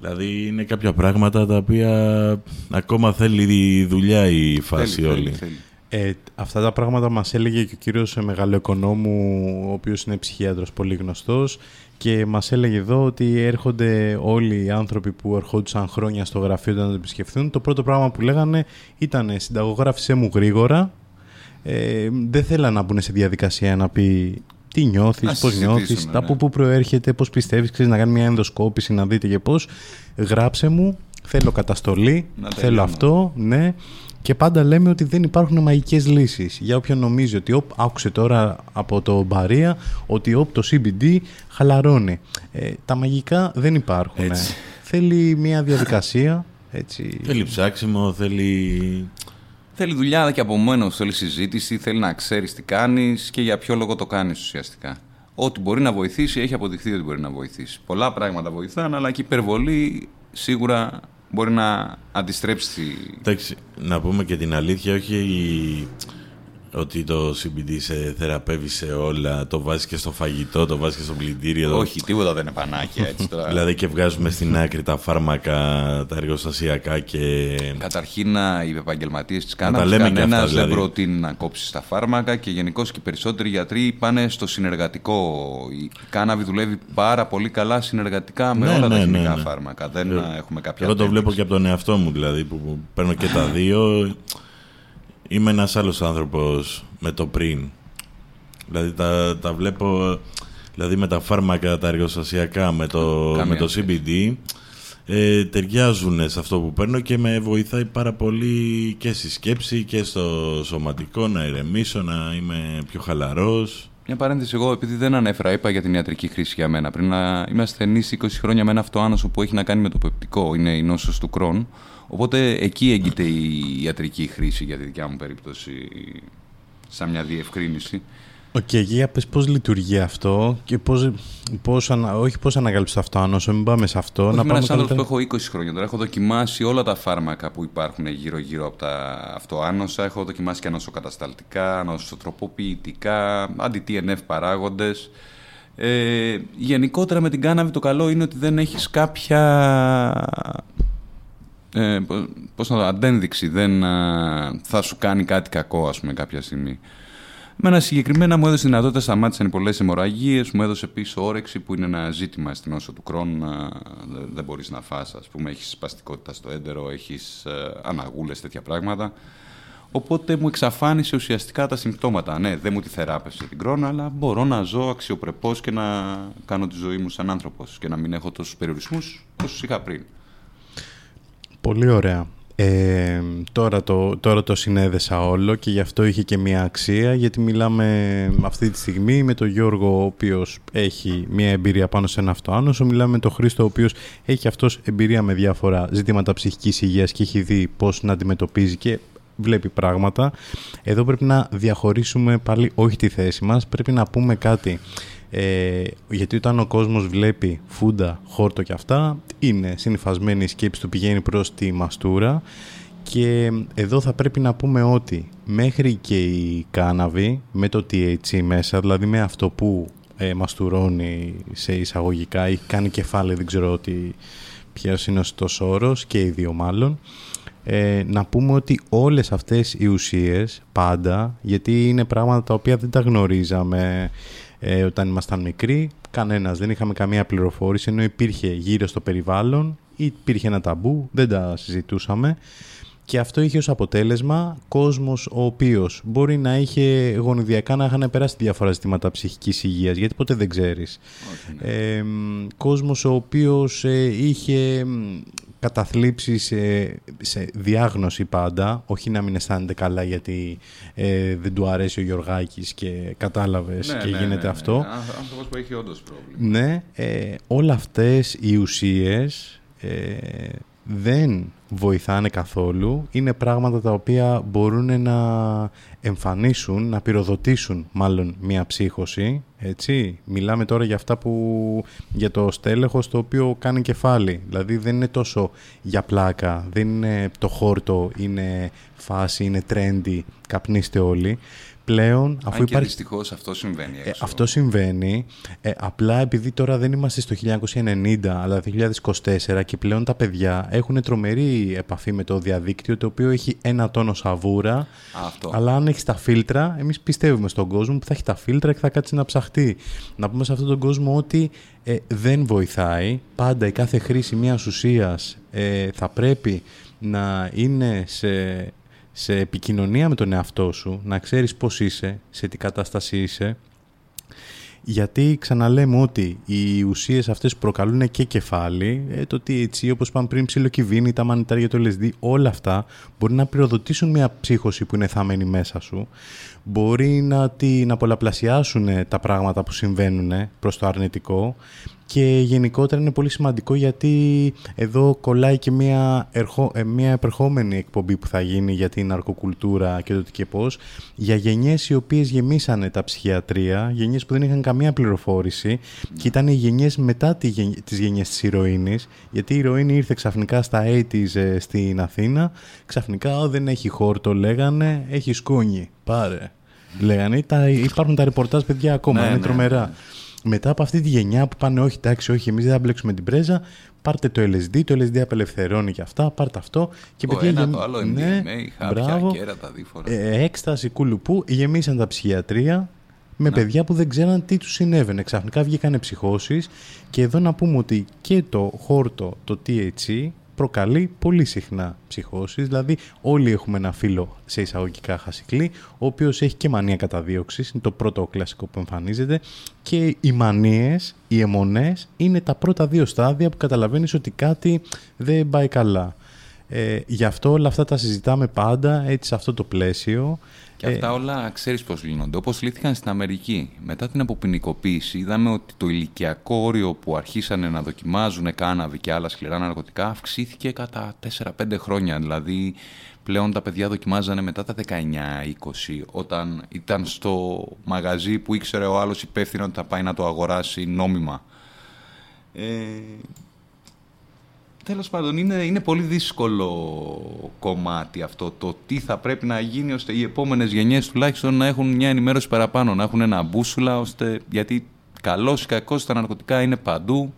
Δηλαδή είναι κάποια πράγματα τα οποία ακόμα θέλει δουλειά η φάση Θέλει, όλη. θέλει, θέλει. Ε, αυτά τα πράγματα μας έλεγε και ο κύριος μεγαλοοικονόμου, ο οποίος είναι ψυχίατρος πολύ γνωστός και μας έλεγε εδώ ότι έρχονται όλοι οι άνθρωποι που ερχόντουσαν χρόνια στο γραφείο να το επισκεφθούν. Το πρώτο πράγμα που λέγανε ήταν συνταγογράφησέ μου γρήγορα. Ε, δεν θέλανε να μπουν σε διαδικασία να πει τι νιώθεις, πώς νιώθεις, ναι. από πού προέρχεται, πώς πιστεύεις, ξέρεις να κάνει μια ενδοσκόπηση, να δείτε και πώς. Γράψε μου, θέλω καταστολή, Να θέλω τελειώνω. αυτό, ναι. Και πάντα λέμε ότι δεν υπάρχουν μαγικές λύσεις. Για όποιον νομίζει ότι οπ, άκουσε τώρα από το Μπαρία ότι οπ, το CBD χαλαρώνει. Ε, τα μαγικά δεν υπάρχουν. Έτσι. Θέλει μια διαδικασία. Έτσι. Θέλει ψάξιμο, θέλει... Θέλει δουλειά και από μόνος, θέλει συζήτηση, θέλει να ξέρεις τι κάνεις και για ποιο λόγο το κάνεις ουσιαστικά. Ό,τι μπορεί να βοηθήσει, έχει αποδειχθεί ότι μπορεί να βοηθήσει. Πολλά πράγματα βοηθάνε, αλλά και η υπερβολή σίγουρα μπορεί να αντιστρέψει. τη- Εντάξει, να πούμε και την αλήθεια, όχι ότι το CBD σε θεραπεύει σε όλα, το βάζεις και στο φαγητό, το βάζεις και στο πλυντήριο. το- Όχι, τίποτα δεν είναι πανάκια έτσι τώρα. Δηλαδή και βγάζουμε στην άκρη τα φάρμακα, τα εργοστασιακά και... Καταρχήν, να- οι επαγγελματίες της τα κάναβη, λέμε και κανένας αυτά, δηλαδή. δεν προτείνει να κόψεις τα φάρμακα και γενικώ και οι περισσότεροι γιατροί πάνε στο συνεργατικό. Η κάναβη δουλεύει πάρα πολύ καλά συνεργατικά με Ναι, όλα τα ναι, χημικά ναι, ναι. φάρμακα. Δεν Ε, ε, έχουμε κάποια. Εγώ το βλέπω αντίπειξη. και από τον εαυτό μου, δηλαδή, που που παίρνω και τα δύο. Είμαι ένας άλλος άνθρωπος με το πριν. Δηλαδή τα, τα βλέπω δηλαδή με τα φάρμακα, τα εργοστασιακά, με το, Καμία με το σχέση. CBD ε, ταιριάζουν σε αυτό που παίρνω και με βοηθάει πάρα πολύ και στη σκέψη και στο σωματικό να ηρεμήσω, να είμαι πιο χαλαρός. Μια παρένθεση, εγώ επειδή δεν ανέφερα, είπα για την ιατρική χρήση για μένα. Πριν να είμαι ασθενής 20 χρόνια με ένα αυτοάνοσο που έχει να κάνει με το πεπτικό, είναι η νόσος του Κρόν. Οπότε εκεί έγκειται η ιατρική χρήση για τη δικιά μου περίπτωση, σαν μια διευκρίνιση. Οκ, για πες πώς λειτουργεί αυτό και πώς, πώς ανα, όχι πώς ανακαλύψεις αυτό άνοσο, μην πάμε σε αυτό. Όχι, να είμαι πάμε ένας άνθρωπος καλύτερα. που έχω 20 χρόνια τώρα. Έχω δοκιμάσει όλα τα φάρμακα που υπάρχουν γύρω-γύρω από τα αυτοάνοσα. Έχω δοκιμάσει και ανοσοκατασταλτικά, ανοσοτροποποιητικά, αντι-TNF παράγοντες. Ε, γενικότερα με την κάναβη το καλό είναι ότι δεν έχεις κάποια ε, πο- πώς να το, αντένδειξη, δεν α, θα σου κάνει κάτι κακό ας πούμε κάποια στιγμή. Μένα συγκεκριμένα μου έδωσε δυνατότητα, σταμάτησαν οι πολλές αιμορραγίες, μου έδωσε πίσω όρεξη που είναι ένα ζήτημα στην όσο του χρόνου, να, δεν- δεν μπορείς να φας, ας πούμε, έχεις σπαστικότητα στο έντερο, έχεις ε, αναγούλες, τέτοια πράγματα. Οπότε μου εξαφάνισε ουσιαστικά τα συμπτώματα. Ναι, δεν μου τη θεράπευσε την κρόνα, αλλά μπορώ να ζω αξιοπρεπώς και να κάνω τη ζωή μου σαν άνθρωπος και να μην έχω τόσους περιορισμούς όσους είχα πριν. Πολύ ωραία. Ε, τώρα, το, τώρα το συνέδεσα όλο και γι' αυτό είχε και μια αξία γιατί μιλάμε αυτή τη στιγμή με τον Γιώργο ο οποίος έχει μια εμπειρία πάνω σε ένα αυτοάνωσο μιλάμε με τον Χρήστο ο οποίος έχει αυτός εμπειρία με διάφορα ζητήματα ψυχικής υγείας και έχει δει πώς να αντιμετωπίζει και βλέπει πράγματα. Εδώ πρέπει να διαχωρίσουμε πάλι όχι τη θέση μας, πρέπει να πούμε κάτι. Ε, γιατί όταν ο κόσμος βλέπει φούντα, χόρτο και αυτά, είναι συνυφασμένη η σκέψη του πηγαίνει προς τη μαστούρα. Και εδώ θα πρέπει να πούμε ότι μέχρι και η κάναβη με το THC μέσα, δηλαδή με αυτό που ε, μαστουρώνει σε εισαγωγικά ή κάνει κεφάλι, δεν ξέρω ότι ποιος είναι ο σωστός όρος και οι δύο μάλλον, ε, να πούμε ότι όλες αυτές οι ουσίες πάντα, γιατί είναι πράγματα τα οποία δεν τα γνωρίζαμε ε, όταν ήμασταν μικροί, κανένας δεν είχαμε καμία πληροφόρηση, ενώ υπήρχε γύρω στο περιβάλλον, υπήρχε ένα ταμπού, δεν τα συζητούσαμε και αυτό είχε ως αποτέλεσμα κόσμος ο οποίος μπορεί να είχε γονιδιακά να είχαν περάσει διάφορα ζητήματα ψυχικής υγείας, γιατί ποτέ δεν ξέρεις. Ε, μ, κόσμος ο οποίος ε, είχε μ, καταθλίψεις σε, σε διάγνωση πάντα, όχι να μην αισθάνεται καλά γιατί ε, δεν του αρέσει ο Γιωργάκης και κατάλαβες και γίνεται αυτό. Ναι. Άνθρωπος που έχει όντως πρόβλημα. Ναι, ε, όλα αυτές οι ουσίες ε, δεν βοηθάνε καθόλου. Είναι πράγματα τα οποία μπορούν να εμφανίσουν, να πυροδοτήσουν μάλλον μια ψύχωση. Έτσι. Μιλάμε τώρα για αυτά που, για το στέλεχος το οποίο κάνει κεφάλι. Δηλαδή δεν είναι τόσο για πλάκα, δεν είναι το χόρτο, είναι φάση, είναι trendy, καπνίστε όλοι. Πλέον, αφού Αν και υπάρχει. δυστυχώς αυτό συμβαίνει Ε, έξω. αυτό συμβαίνει. Ε, απλά επειδή τώρα δεν είμαστε στο 1990 αλλά 2024 και πλέον τα παιδιά έχουν τρομερή επαφή με το διαδίκτυο το οποίο έχει ένα τόνο σαβούρα. Α, αυτό. Αλλά αν έχεις τα φίλτρα, εμείς πιστεύουμε στον κόσμο που θα έχει τα φίλτρα και θα κάτσει να ψαχτεί. Να πούμε σε αυτόν τον κόσμο ότι ε, δεν βοηθάει. Πάντα η κάθε χρήση μιας ουσίας ε, θα πρέπει να είναι σε, σε επικοινωνία με τον εαυτό σου, να ξέρεις πώς είσαι, σε τι κατάσταση είσαι. Γιατί ξαναλέμε ότι οι ουσίες αυτές προκαλούν και κεφάλι, ε, το THC όπως είπαμε πριν, ψιλοκυβίνη, τα μανιτάρια, το LSD, όλα αυτά μπορεί να πυροδοτήσουν μια ψύχωση που είναι θαμένη μέσα σου. Μπορεί να, τη, να πολλαπλασιάσουν τα πράγματα που συμβαίνουν προς το αρνητικό και γενικότερα είναι πολύ σημαντικό γιατί εδώ κολλάει και μια, ερχο, ε, μια επερχόμενη εκπομπή που θα γίνει για την ναρκοκουλτούρα και το τι και πώς για γενιές οι οποίες γεμίσανε τα ψυχιατρία, γενιές που δεν είχαν καμία πληροφόρηση και ήταν οι γενιές μετά τη, γεν- τις γενιές της ηρωίνης γιατί η ηρωίνη ήρθε ξαφνικά στα 80's ε, στην Αθήνα ξαφνικά «Ω, δεν έχει χόρτο λέγανε, έχει σκούνι, πάρε λέγανε, τα, υπάρχουν τα ρεπορτάζ παιδιά ακόμα, Ναι, είναι ναι, τρομερά ναι. Μετά από αυτή τη γενιά που πάνε όχι, εντάξει, όχι, εμείς δεν θα μπλέξουμε την πρέζα, πάρτε το LSD, το LSD απελευθερώνει και αυτά, πάρτε αυτό. Και Το παιδιά, ένα, γεμ- το άλλο, ναι, MDMA, χάπια, μπράβο. κέρατα, δίφορα. Ε, έκσταση κουλουπού, γεμίσαν τα ψυχιατρία με Ναι. παιδιά που δεν ξέραν τι τους συνέβαινε. Ξαφνικά βγήκανε ψυχώσεις και εδώ να πούμε ότι και το χόρτο, το THC, προκαλεί πολύ συχνά ψυχώσεις. Δηλαδή όλοι έχουμε ένα φίλο σε εισαγωγικά χασικλή, ο οποίος έχει και μανία καταδίωξης, είναι το πρώτο κλασικό που εμφανίζεται και οι μανίες, οι αιμονές είναι τα πρώτα δύο στάδια που καταλαβαίνεις ότι κάτι δεν πάει καλά. Ε, γι' αυτό όλα αυτά τα συζητάμε πάντα έτσι σε αυτό το πλαίσιο. Και αυτά όλα ξέρεις πώς λύνονται. Όπως λύθηκαν στην Αμερική. Μετά την αποποινικοποίηση είδαμε ότι το ηλικιακό όριο που αρχίσανε να δοκιμάζουν κάναβη και άλλα σκληρά ναρκωτικά αυξήθηκε κατά 4-5 χρόνια. Δηλαδή πλέον τα παιδιά δοκιμάζανε μετά τα 19-20 όταν ήταν στο μαγαζί που ήξερε ο άλλος υπεύθυνο ότι θα πάει να το αγοράσει νόμιμα. Ε, Τέλος πάντων, είναι, είναι πολύ δύσκολο κομμάτι αυτό το τι θα πρέπει να γίνει ώστε οι επόμενες γενιές τουλάχιστον να έχουν μια ενημέρωση παραπάνω, να έχουν ένα μπούσουλα, ώστε, γιατί καλός ή κακός τα ναρκωτικά είναι παντού.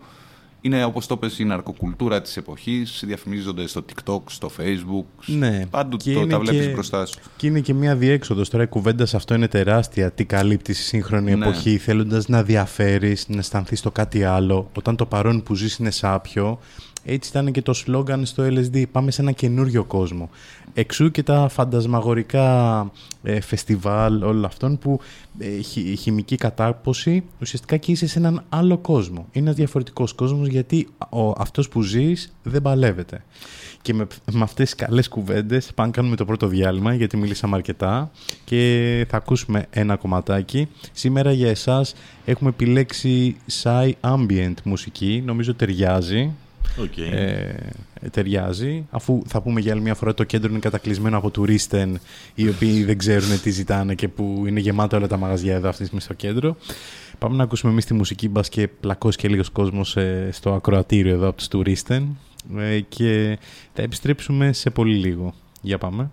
Είναι όπως το πες η ναρκοκουλτούρα της εποχής, διαφημίζονται στο TikTok, στο Facebook, Ναι, παντού και το, είναι τα βλέπεις και- μπροστά σου. Και είναι και μια διέξοδος. Τώρα η κουβέντα σε αυτό είναι τεράστια. Τι καλύπτεις στη σύγχρονη Ναι. εποχή, θέλοντας να διαφέρεις, να αισθανθείς το κάτι άλλο. Όταν το παρόν που ζεις είναι σάπιο, έτσι ήταν και το σλόγκαν στο LSD. Πάμε σε ένα καινούριο κόσμο. Εξού και τα φαντασμαγορικά ε, φεστιβάλ όλων αυτών που ε, χη- χημική κατάποση ουσιαστικά και είσαι σε έναν άλλο κόσμο. Είναι ένας διαφορετικός κόσμος γιατί ο, αυτός που ζεις δεν παλεύεται. Και με, με αυτές τις καλές κουβέντες πάμε να κάνουμε το πρώτο διάλειμμα γιατί μιλήσαμε αρκετά και θα ακούσουμε ένα κομματάκι. Σήμερα για εσάς έχουμε επιλέξει Psy Ambient μουσική, νομίζω ταιριάζει. Οκ. Ε, ταιριάζει. Αφού θα πούμε για άλλη μια φορά το κέντρο είναι κατακλυσμένο από τουρίστεν οι οποίοι δεν ξέρουν τι ζητάνε και που είναι γεμάτα όλα τα μαγαζιά εδώ αυτή τη στιγμή στο κέντρο. Πάμε να ακούσουμε εμείς τη μουσική μπας και πλακώσει και λίγος κόσμος ε, στο ακροατήριο εδώ από τους τουρίστεν ε, και θα επιστρέψουμε σε πολύ λίγο. Για πάμε.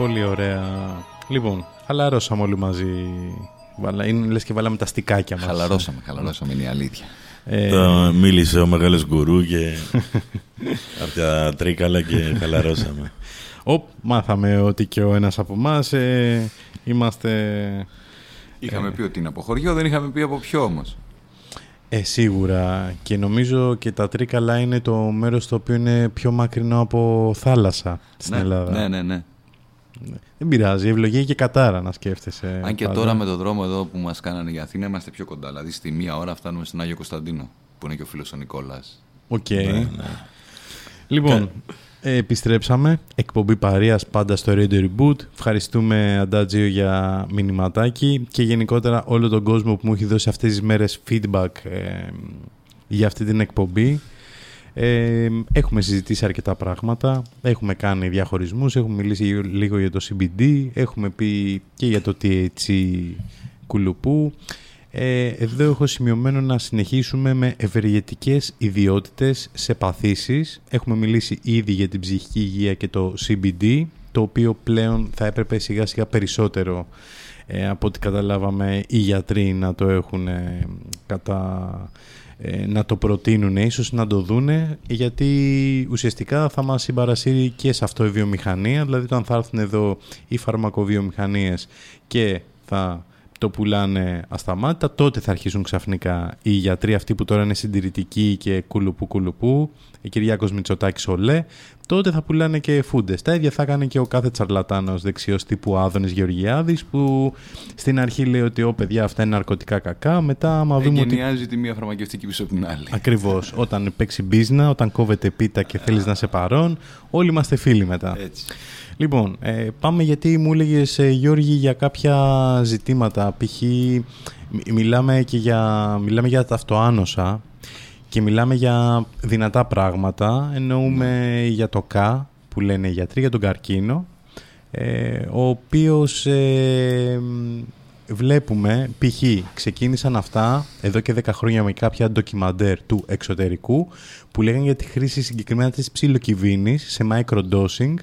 Πολύ ωραία. Λοιπόν, χαλαρώσαμε όλοι μαζί. Είναι, λες και βάλαμε τα στικάκια μας. Χαλαρώσαμε, χαλαρώσαμε, είναι η αλήθεια. Ε... μίλησε ο μεγάλος γκουρού και από τα τρίκαλα και χαλαρώσαμε. Οπ, μάθαμε ότι και ο ένας από εμάς ε, είμαστε... Είχαμε ε, πει ότι είναι από χωριό, δεν είχαμε πει από ποιο όμως. Ε, σίγουρα. Και νομίζω και τα Τρίκαλα είναι το μέρος το οποίο είναι πιο μακρινό από θάλασσα στην ναι, Ελλάδα. Ναι, ναι, ναι. Δεν πειράζει, ευλογία και κατάρα να σκέφτεσαι. Αν και τώρα με το δρόμο εδώ που μας κάνανε για Αθήνα είμαστε πιο κοντά. Δηλαδή στη μία ώρα φτάνουμε στον Άγιο Κωνσταντίνο, που είναι και ο φίλος ο Νικόλας. Οκ. Ναι, ναι. Λοιπόν, ε, επιστρέψαμε. Εκπομπή Παρίας πάντα στο Radio Reboot. Ευχαριστούμε Αντάτζιο για μηνυματάκι και γενικότερα όλο τον κόσμο που μου έχει δώσει αυτές τις μέρες feedback ε, για αυτή την εκπομπή. Ε, έχουμε συζητήσει αρκετά πράγματα, έχουμε κάνει διαχωρισμούς, έχουμε μιλήσει λίγο για το CBD, έχουμε πει και για το THC κουλουπού. Ε, εδώ έχω σημειωμένο να συνεχίσουμε με ευεργετικές ιδιότητες σε παθήσεις. Έχουμε μιλήσει ήδη για την ψυχική υγεία και το CBD, το οποίο πλέον θα έπρεπε σιγά σιγά περισσότερο ε, από ό,τι καταλάβαμε οι γιατροί να το έχουν ε, κατά ε, να το προτείνουν, ίσως να το δούνε, γιατί ουσιαστικά θα μας συμπαρασύρει και σε αυτό η βιομηχανία, δηλαδή όταν θα έρθουν εδώ οι φαρμακοβιομηχανίες και θα το πουλάνε ασταμάτητα, τότε θα αρχίσουν ξαφνικά οι γιατροί αυτοί που τώρα είναι συντηρητικοί και κουλουπού κουλουπού, η Κυριάκος Μητσοτάκης Ολέ, τότε θα πουλάνε και φούντες. Τα ίδια θα έκανε και ο κάθε τσαρλατάνος δεξιός τύπου Άδωνης Γεωργιάδης, που στην αρχή λέει ότι ο παιδιά αυτά είναι ναρκωτικά κακά. Μετά, άμα δούμε. Εγκαινιάζει τη μία φαρμακευτική πίσω από την άλλη. Ακριβώς. όταν παίξει μπίζνα, όταν κόβεται πίτα και θέλεις να σε παρών, όλοι είμαστε φίλοι μετά. Έτσι. Λοιπόν, ε, πάμε γιατί μου έλεγες ε, Γιώργη για κάποια ζητήματα. Π.χ. μιλάμε και για, μιλάμε για τα αυτοάνωσα και μιλάμε για δυνατά πράγματα. Εννοούμε για το ΚΑ που λένε οι γιατροί, για τον καρκίνο, ε, ο οποίος ε, βλέπουμε, π.χ. ξεκίνησαν αυτά εδώ και 10 χρόνια με κάποια ντοκιμαντέρ του εξωτερικού που λέγανε για τη χρήση συγκεκριμένα της ψιλοκυβίνης σε microdosing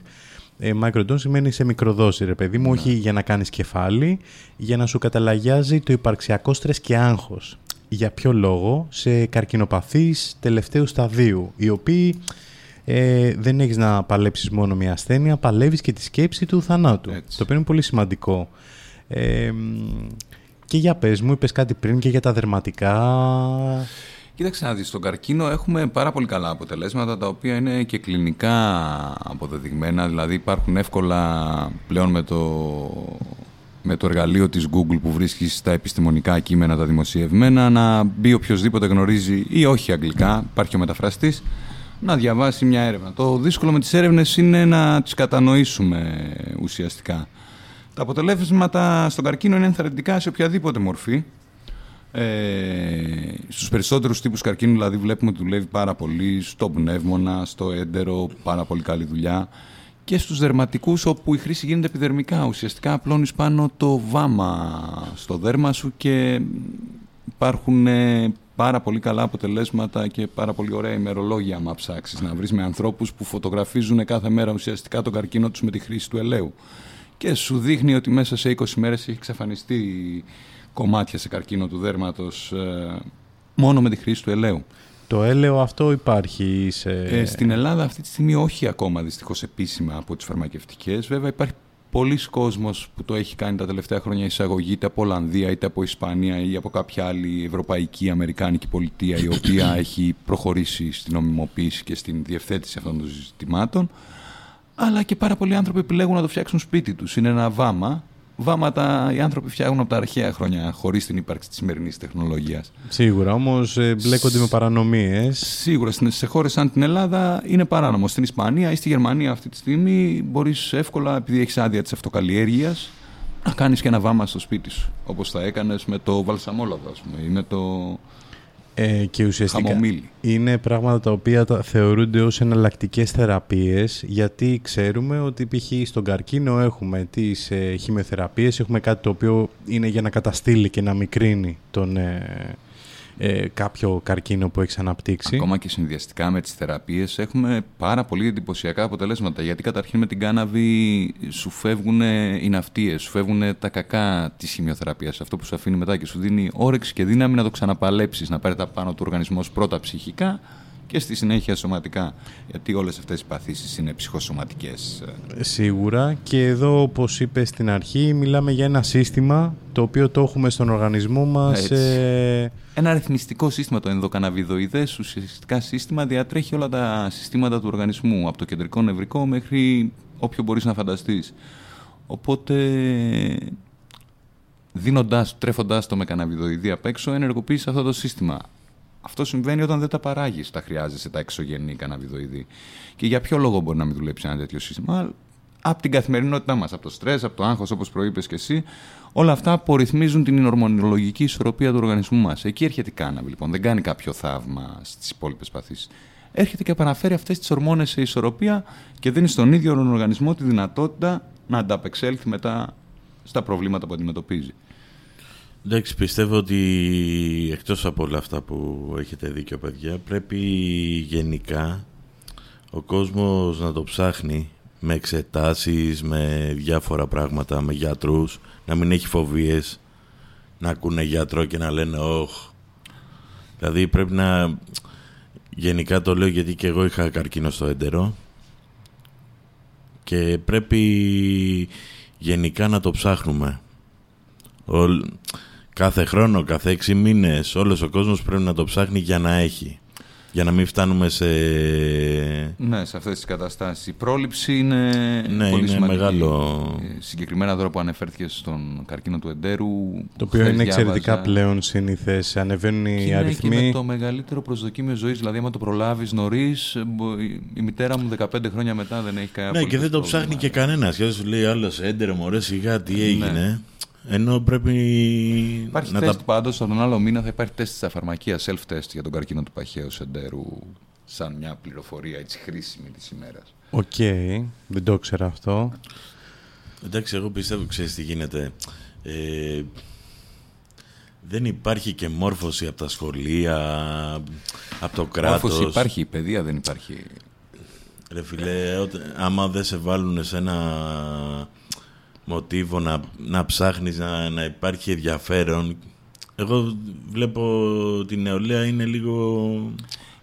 ε, microdosing σημαίνει σε μικροδόση, ρε παιδί μου, ναι. όχι για να κάνεις κεφάλι, για να σου καταλαγιάζει το υπαρξιακό στρες και άγχος για ποιο λόγο σε καρκινοπαθείς τελευταίου σταδίου, οι οποίοι ε, δεν έχεις να παλέψεις μόνο μια ασθένεια, παλεύεις και τη σκέψη του θανάτου, το οποίο είναι πολύ σημαντικό. Ε, και για πες μου, είπες κάτι πριν και για τα δερματικά... Κοίταξε να δεις, στον καρκίνο έχουμε πάρα πολύ καλά αποτελέσματα τα οποία είναι και κλινικά αποδεδειγμένα, δηλαδή υπάρχουν εύκολα πλέον με το με το εργαλείο της Google που βρίσκεις στα επιστημονικά κείμενα τα δημοσιευμένα να μπει οποιοδήποτε γνωρίζει ή όχι αγγλικά, υπάρχει ο μεταφραστής, να διαβάσει μια έρευνα. Το δύσκολο με τις έρευνες είναι να τις κατανοήσουμε ουσιαστικά. Τα αποτελέσματα στον καρκίνο είναι ενθαρρυντικά σε οποιαδήποτε μορφή. Ε, στους περισσότερους τύπους καρκίνου δηλαδή βλέπουμε ότι δουλεύει πάρα πολύ στο πνεύμονα, στο έντερο, πάρα πολύ καλή δουλειά και στους δερματικούς όπου η χρήση γίνεται επιδερμικά. Ουσιαστικά απλώνεις πάνω το βάμα στο δέρμα σου και υπάρχουν ε, πάρα πολύ καλά αποτελέσματα και πάρα πολύ ωραία ημερολόγια άμα ψάξεις να βρεις με ανθρώπους που φωτογραφίζουν κάθε μέρα ουσιαστικά τον καρκίνο τους με τη χρήση του ελαίου. Και σου δείχνει ότι μέσα σε 20 μέρες έχει εξαφανιστεί κομμάτια σε καρκίνο του δέρματος ε, μόνο με τη χρήση του ελαίου. Το έλαιο αυτό υπάρχει σε... Ε, στην Ελλάδα αυτή τη στιγμή όχι ακόμα δυστυχώς επίσημα από τις φαρμακευτικές. Βέβαια υπάρχει πολλοί κόσμος που το έχει κάνει τα τελευταία χρόνια εισαγωγή είτε από Ολλανδία είτε από Ισπανία ή από κάποια άλλη ευρωπαϊκή, αμερικάνικη πολιτεία η οποία έχει προχωρήσει στην νομιμοποίηση και στην διευθέτηση αυτών των ζητημάτων. Αλλά και πάρα πολλοί άνθρωποι επιλέγουν να το φτιάξουν σπίτι τους. Είναι ένα βάμα βάματα οι άνθρωποι φτιάχνουν από τα αρχαία χρόνια χωρίς την ύπαρξη της σημερινής τεχνολογίας. Σίγουρα, όμως ε, μπλέκονται με παρανομίες. Σίγουρα, σε χώρες σαν την Ελλάδα είναι παράνομο. Στην Ισπανία ή στη Γερμανία αυτή τη στιγμή μπορείς εύκολα, επειδή έχεις άδεια της αυτοκαλλιέργειας, να κάνεις και ένα βάμα στο σπίτι σου, όπως θα έκανες με το βαλσαμόλαδο, ας πούμε, ή με το ε, και ουσιαστικά είναι πράγματα τα οποία τα θεωρούνται ως εναλλακτικές θεραπείες γιατί ξέρουμε ότι π.χ. στον καρκίνο έχουμε τις ε, χημειοθεραπείες, έχουμε κάτι το οποίο είναι για να καταστήλει και να μικρύνει τον, ε, ε, κάποιο καρκίνο που έχεις αναπτύξει. Ακόμα και συνδυαστικά με τις θεραπείες έχουμε πάρα πολύ εντυπωσιακά αποτελέσματα. Γιατί καταρχήν με την κάναβη σου φεύγουν οι ναυτίες, σου φεύγουν τα κακά της χημειοθεραπείας. Αυτό που σου αφήνει μετά και σου δίνει όρεξη και δύναμη να το ξαναπαλέψεις, να πάρει τα πάνω του οργανισμού πρώτα ψυχικά και στη συνέχεια σωματικά. Γιατί όλες αυτές οι παθήσεις είναι ψυχοσωματικές. Σίγουρα. Και εδώ, όπως είπες στην αρχή, μιλάμε για ένα σύστημα το οποίο το έχουμε στον οργανισμό μας. Ε... Ένα αριθμιστικό σύστημα, το ενδοκαναβιδοειδές, ουσιαστικά σύστημα, διατρέχει όλα τα συστήματα του οργανισμού, από το κεντρικό νευρικό μέχρι όποιο μπορείς να φανταστείς. Οπότε δίνοντας, τρέφοντας το με καναβιδοειδή απ' έξω, ενεργοποιείς αυτό το σύστημα. Αυτό συμβαίνει όταν δεν τα παράγεις, τα χρειάζεσαι τα εξωγενή καναβιδοειδή. Και για ποιο λόγο μπορεί να μην δουλέψει ένα τέτοιο σύστημα, από την καθημερινότητά μας, από το στρες, από το άγχος, όπως προείπες και εσύ, όλα αυτά απορριθμίζουν την ορμονολογική ισορροπία του οργανισμού μας. Εκεί έρχεται η κάναβη, λοιπόν. Δεν κάνει κάποιο θαύμα στις υπόλοιπες παθήσεις. Έρχεται και επαναφέρει αυτές τις ορμόνες σε ισορροπία και δίνει στον ίδιο τον οργανισμό τη δυνατότητα να ανταπεξέλθει μετά στα προβλήματα που αντιμετωπίζει. Εντάξει, πιστεύω ότι εκτός από όλα αυτά που έχετε δίκιο παιδιά, πρέπει γενικά ο κόσμος να το ψάχνει με εξετάσεις, με διάφορα πράγματα, με γιατρούς, να μην έχει φοβίες, να ακούνε γιατρό και να λένε όχ. Δηλαδή πρέπει να... Γενικά το λέω γιατί και εγώ είχα καρκίνο στο έντερο και πρέπει γενικά να το ψάχνουμε. Κάθε χρόνο, κάθε έξι μήνες, όλος ο κόσμος πρέπει να το ψάχνει για να έχει. Για να μην φτάνουμε σε... Ναι, σε αυτές τις καταστάσεις. Η πρόληψη είναι ναι, πολύ είναι σημαντική. μεγάλο... Συγκεκριμένα τώρα που ανεφέρθηκε στον καρκίνο του εντέρου... Το οποίο είναι εξαιρετικά πλέον συνήθες. Ανεβαίνουν οι και αριθμοί. Είναι και με το μεγαλύτερο προσδοκίμιο ζωής. Δηλαδή, άμα το προλάβεις νωρίς, η μητέρα μου 15 χρόνια μετά δεν έχει κανένα Ναι, και δεν το ψάχνει και κανένας. Και σου λέει άλλος έντερο, μωρέ, σιγά, τι έγινε. Ναι. Ενώ πρέπει υπάρχει να τεστ τα... πάντως, τον άλλο μήνα θα υπάρχει τεστ στα φαρμακεία, self-test για τον καρκίνο του παχέος εντέρου, σαν μια πληροφορία έτσι χρήσιμη της ημέρας. OK, okay. δεν το ήξερα αυτό. Εντάξει, εγώ πιστεύω, ξέρεις τι γίνεται. Ε, δεν υπάρχει και μόρφωση από τα σχολεία, από το κράτος. Μόρφωση υπάρχει, η παιδεία δεν υπάρχει. Ρε φίλε, άμα δεν σε βάλουν σε ένα μοτίβο να, να ψάχνεις να, να υπάρχει ενδιαφέρον. Εγώ βλέπω την νεολαία είναι λίγο...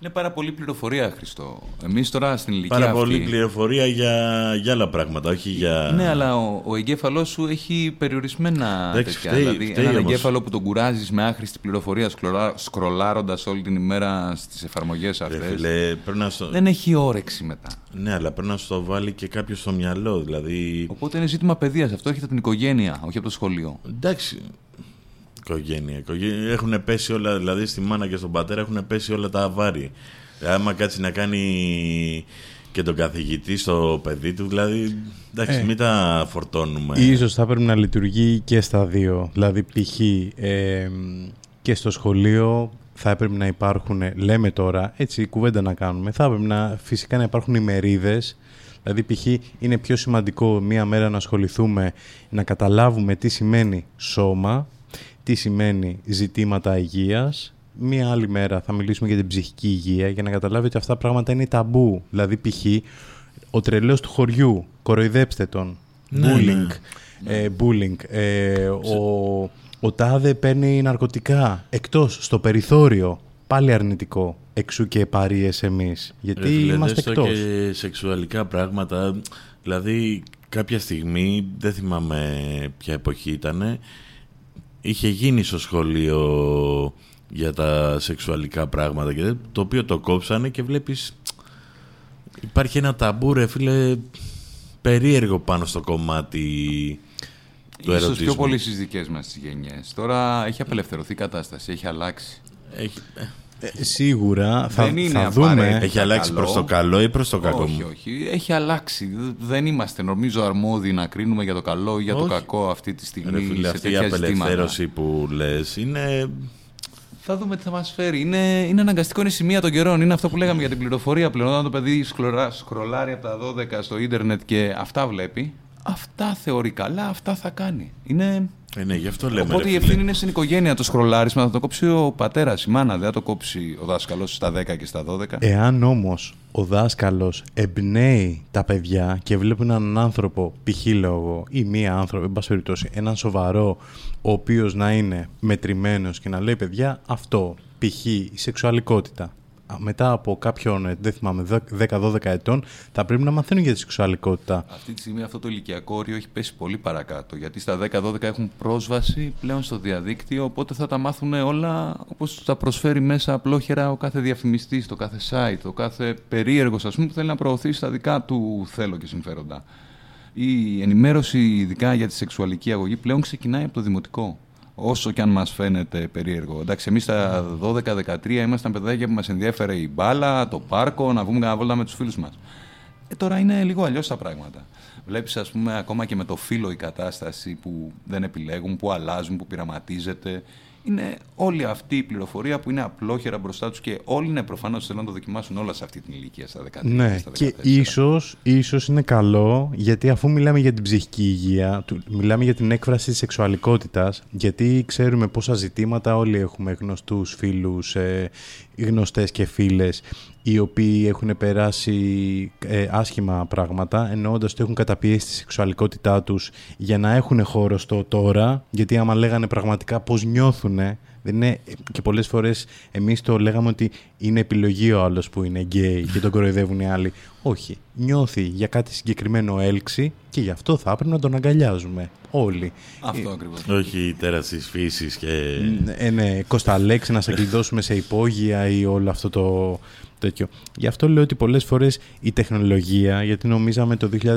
Είναι πάρα πολύ πληροφορία, Χριστό. Εμείς τώρα στην ηλικία Πάρα αυτή... πολύ πληροφορία για, για άλλα πράγματα, όχι για... Ναι, αλλά ο, ο εγκέφαλός σου έχει περιορισμένα Εντάξει, τέτοια. φταίει, δηλαδή, φταίει έναν όμως. εγκέφαλο που τον κουράζεις με άχρηστη πληροφορία σκρολά, σκρολάροντας όλη την ημέρα στις εφαρμογές Ρε αυτές. φίλε, πρέπει να στο... Δεν έχει όρεξη μετά. Ναι, αλλά πρέπει να σου το βάλει και κάποιο στο μυαλό. Δηλαδή. Οπότε είναι ζήτημα παιδείας. Αυτό έρχεται από την οικογένεια, όχι από το σχολείο. Εντάξει. Οικογένεια. οικογένεια. Έχουν πέσει όλα, δηλαδή στη μάνα και στον πατέρα έχουν πέσει όλα τα βάρη. Δηλαδή, άμα κάτσει να κάνει και τον καθηγητή στο παιδί του, δηλαδή. Εντάξει, Ε. μην τα φορτώνουμε. Ίσως θα πρέπει να λειτουργεί και στα δύο. Δηλαδή, π.χ. ε, και στο σχολείο θα έπρεπε να υπάρχουν, λέμε τώρα, έτσι κουβέντα να κάνουμε, θα έπρεπε να, φυσικά να υπάρχουν ημερίδες, δηλαδή π.χ. είναι πιο σημαντικό μία μέρα να ασχοληθούμε, να καταλάβουμε τι σημαίνει σώμα, τι σημαίνει ζητήματα υγείας, μία άλλη μέρα θα μιλήσουμε για την ψυχική υγεία για να καταλάβει ότι αυτά τα πράγματα είναι ταμπού. Δηλαδή π.χ. ο τρελός του χωριού, κοροϊδέψτε τον, Ναι, bullying, ναι. ε, bullying. Ε, ο, ο τάδε παίρνει ναρκωτικά εκτός, στο περιθώριο. Πάλι αρνητικό. Εξού και παρείες εμείς. Γιατί Ρε φίλε, είμαστε δες το εκτός. και σεξουαλικά πράγματα. Δηλαδή, κάποια στιγμή, δεν θυμάμαι ποια εποχή ήταν, είχε γίνει στο σχολείο για τα σεξουαλικά πράγματα και το οποίο το κόψανε και βλέπεις υπάρχει ένα ταμπού ρε φίλε περίεργο πάνω στο κομμάτι του Ίσως ερωτήσμου. πιο πολύ στις δικές μας τις γενιές. Τώρα έχει απελευθερωθεί η κατάσταση, έχει αλλάξει. Έχει, Ε, σίγουρα θα, Δεν είναι θα απαραίτητο. δούμε. έχει αλλάξει καλό. προς το καλό ή προς το κακό όχι, μου; όχι. Έχει αλλάξει. Δεν είμαστε νομίζω αρμόδιοι να κρίνουμε για το καλό ή για το Όχι. κακό αυτή τη στιγμή Ρε φίλε, σε αυτή η τέτοια ζητήματα. απελευθέρωση που λες είναι Θα δούμε τι θα μας φέρει. Είναι, είναι αναγκαστικό, είναι σημεία των καιρών. Είναι αυτό που λέγαμε για την πληροφορία πλέον. Όταν το παιδί σκρολά- σκρολάρει από τα 12 στο ίντερνετ και αυτά βλέπει, αυτά θεωρεί καλά, αυτά θα κάνει. Είναι Ε, ναι, γι' αυτό λέμε. Οπότε ρε η φίλε. ευθύνη είναι στην οικογένεια. Το σκρολάρισμα θα το κόψει ο πατέρας, η μάνα. Δεν θα το κόψει ο δάσκαλος στα 10 και στα 12. Εάν όμως ο δάσκαλος εμπνέει τα παιδιά και βλέπουν έναν άνθρωπο, π.χ. λέω εγώ, ή μία άνθρωπο, εν πάση περιπτώσει, έναν σοβαρό, ο οποίος να είναι μετρημένος και να λέει παιδιά αυτό, π.χ. η σεξουαλικότητα. Α, Μετά από κάποιον, ε, δεν θυμάμαι, 10-12 ετών, θα πρέπει να μαθαίνουν για τη σεξουαλικότητα. Αυτή τη στιγμή αυτό το ηλικιακό όριο έχει πέσει πολύ παρακάτω. Γιατί στα 10-12 έχουν πρόσβαση πλέον στο διαδίκτυο, οπότε θα τα μάθουν όλα όπως τα προσφέρει μέσα απλόχερα ο κάθε διαφημιστής, το κάθε site, το κάθε περίεργος ας πούμε, που θέλει να προωθήσει τα δικά του θέλω και συμφέροντα. Η ενημέρωση ειδικά για τη σεξουαλική αγωγή πλέον ξεκινάει από το δημοτικό. Όσο και αν μας φαίνεται περίεργο. Εντάξει, εμείς στα 12-13 ήμασταν παιδάκια που μας ενδιέφερε η μπάλα, το πάρκο, να βγούμε κανένα βόλτα με τους φίλους μας. Ε, τώρα είναι λίγο αλλιώς τα πράγματα. Βλέπεις, ας πούμε, ακόμα και με το φύλλο η κατάσταση που δεν επιλέγουν, που αλλάζουν, που πειραματίζεται. Είναι όλη αυτή η πληροφορία που είναι απλόχερα μπροστά τους και όλοι είναι προφανώς θέλουν να το δοκιμάσουν όλα σε αυτή την ηλικία, στα 13, Ναι, στα 14. και ίσως, ίσως είναι καλό, γιατί αφού μιλάμε για την ψυχική υγεία, του- μιλάμε για την έκφραση της σεξουαλικότητας, γιατί ξέρουμε πόσα ζητήματα όλοι έχουμε γνωστούς φίλους, ε, γνωστές και φίλες, οι οποίοι έχουν περάσει ε, άσχημα πράγματα, εννοώντας ότι έχουν καταπιέσει τη σεξουαλικότητά τους για να έχουν χώρο στο τώρα, γιατί άμα λέγανε πραγματικά πώς νιώθουνε, δεν είναι, και πολλές φορές εμείς το λέγαμε ότι είναι επιλογή ο άλλος που είναι γκέι και τον κοροϊδεύουν οι άλλοι. Όχι. Νιώθει για κάτι συγκεκριμένο έλξη και γι' αυτό θα έπρεπε να τον αγκαλιάζουμε. Όλοι. Αυτό ακριβώς. Όχι τέρας της φύσης και... Ε, ναι, Κωνσταλέξη να σε κλειδώσουμε σε υπόγεια ή όλο αυτό το τέτοιο. Γι' αυτό λέω ότι πολλές φορές η τεχνολογία, γιατί νομίζαμε το 2024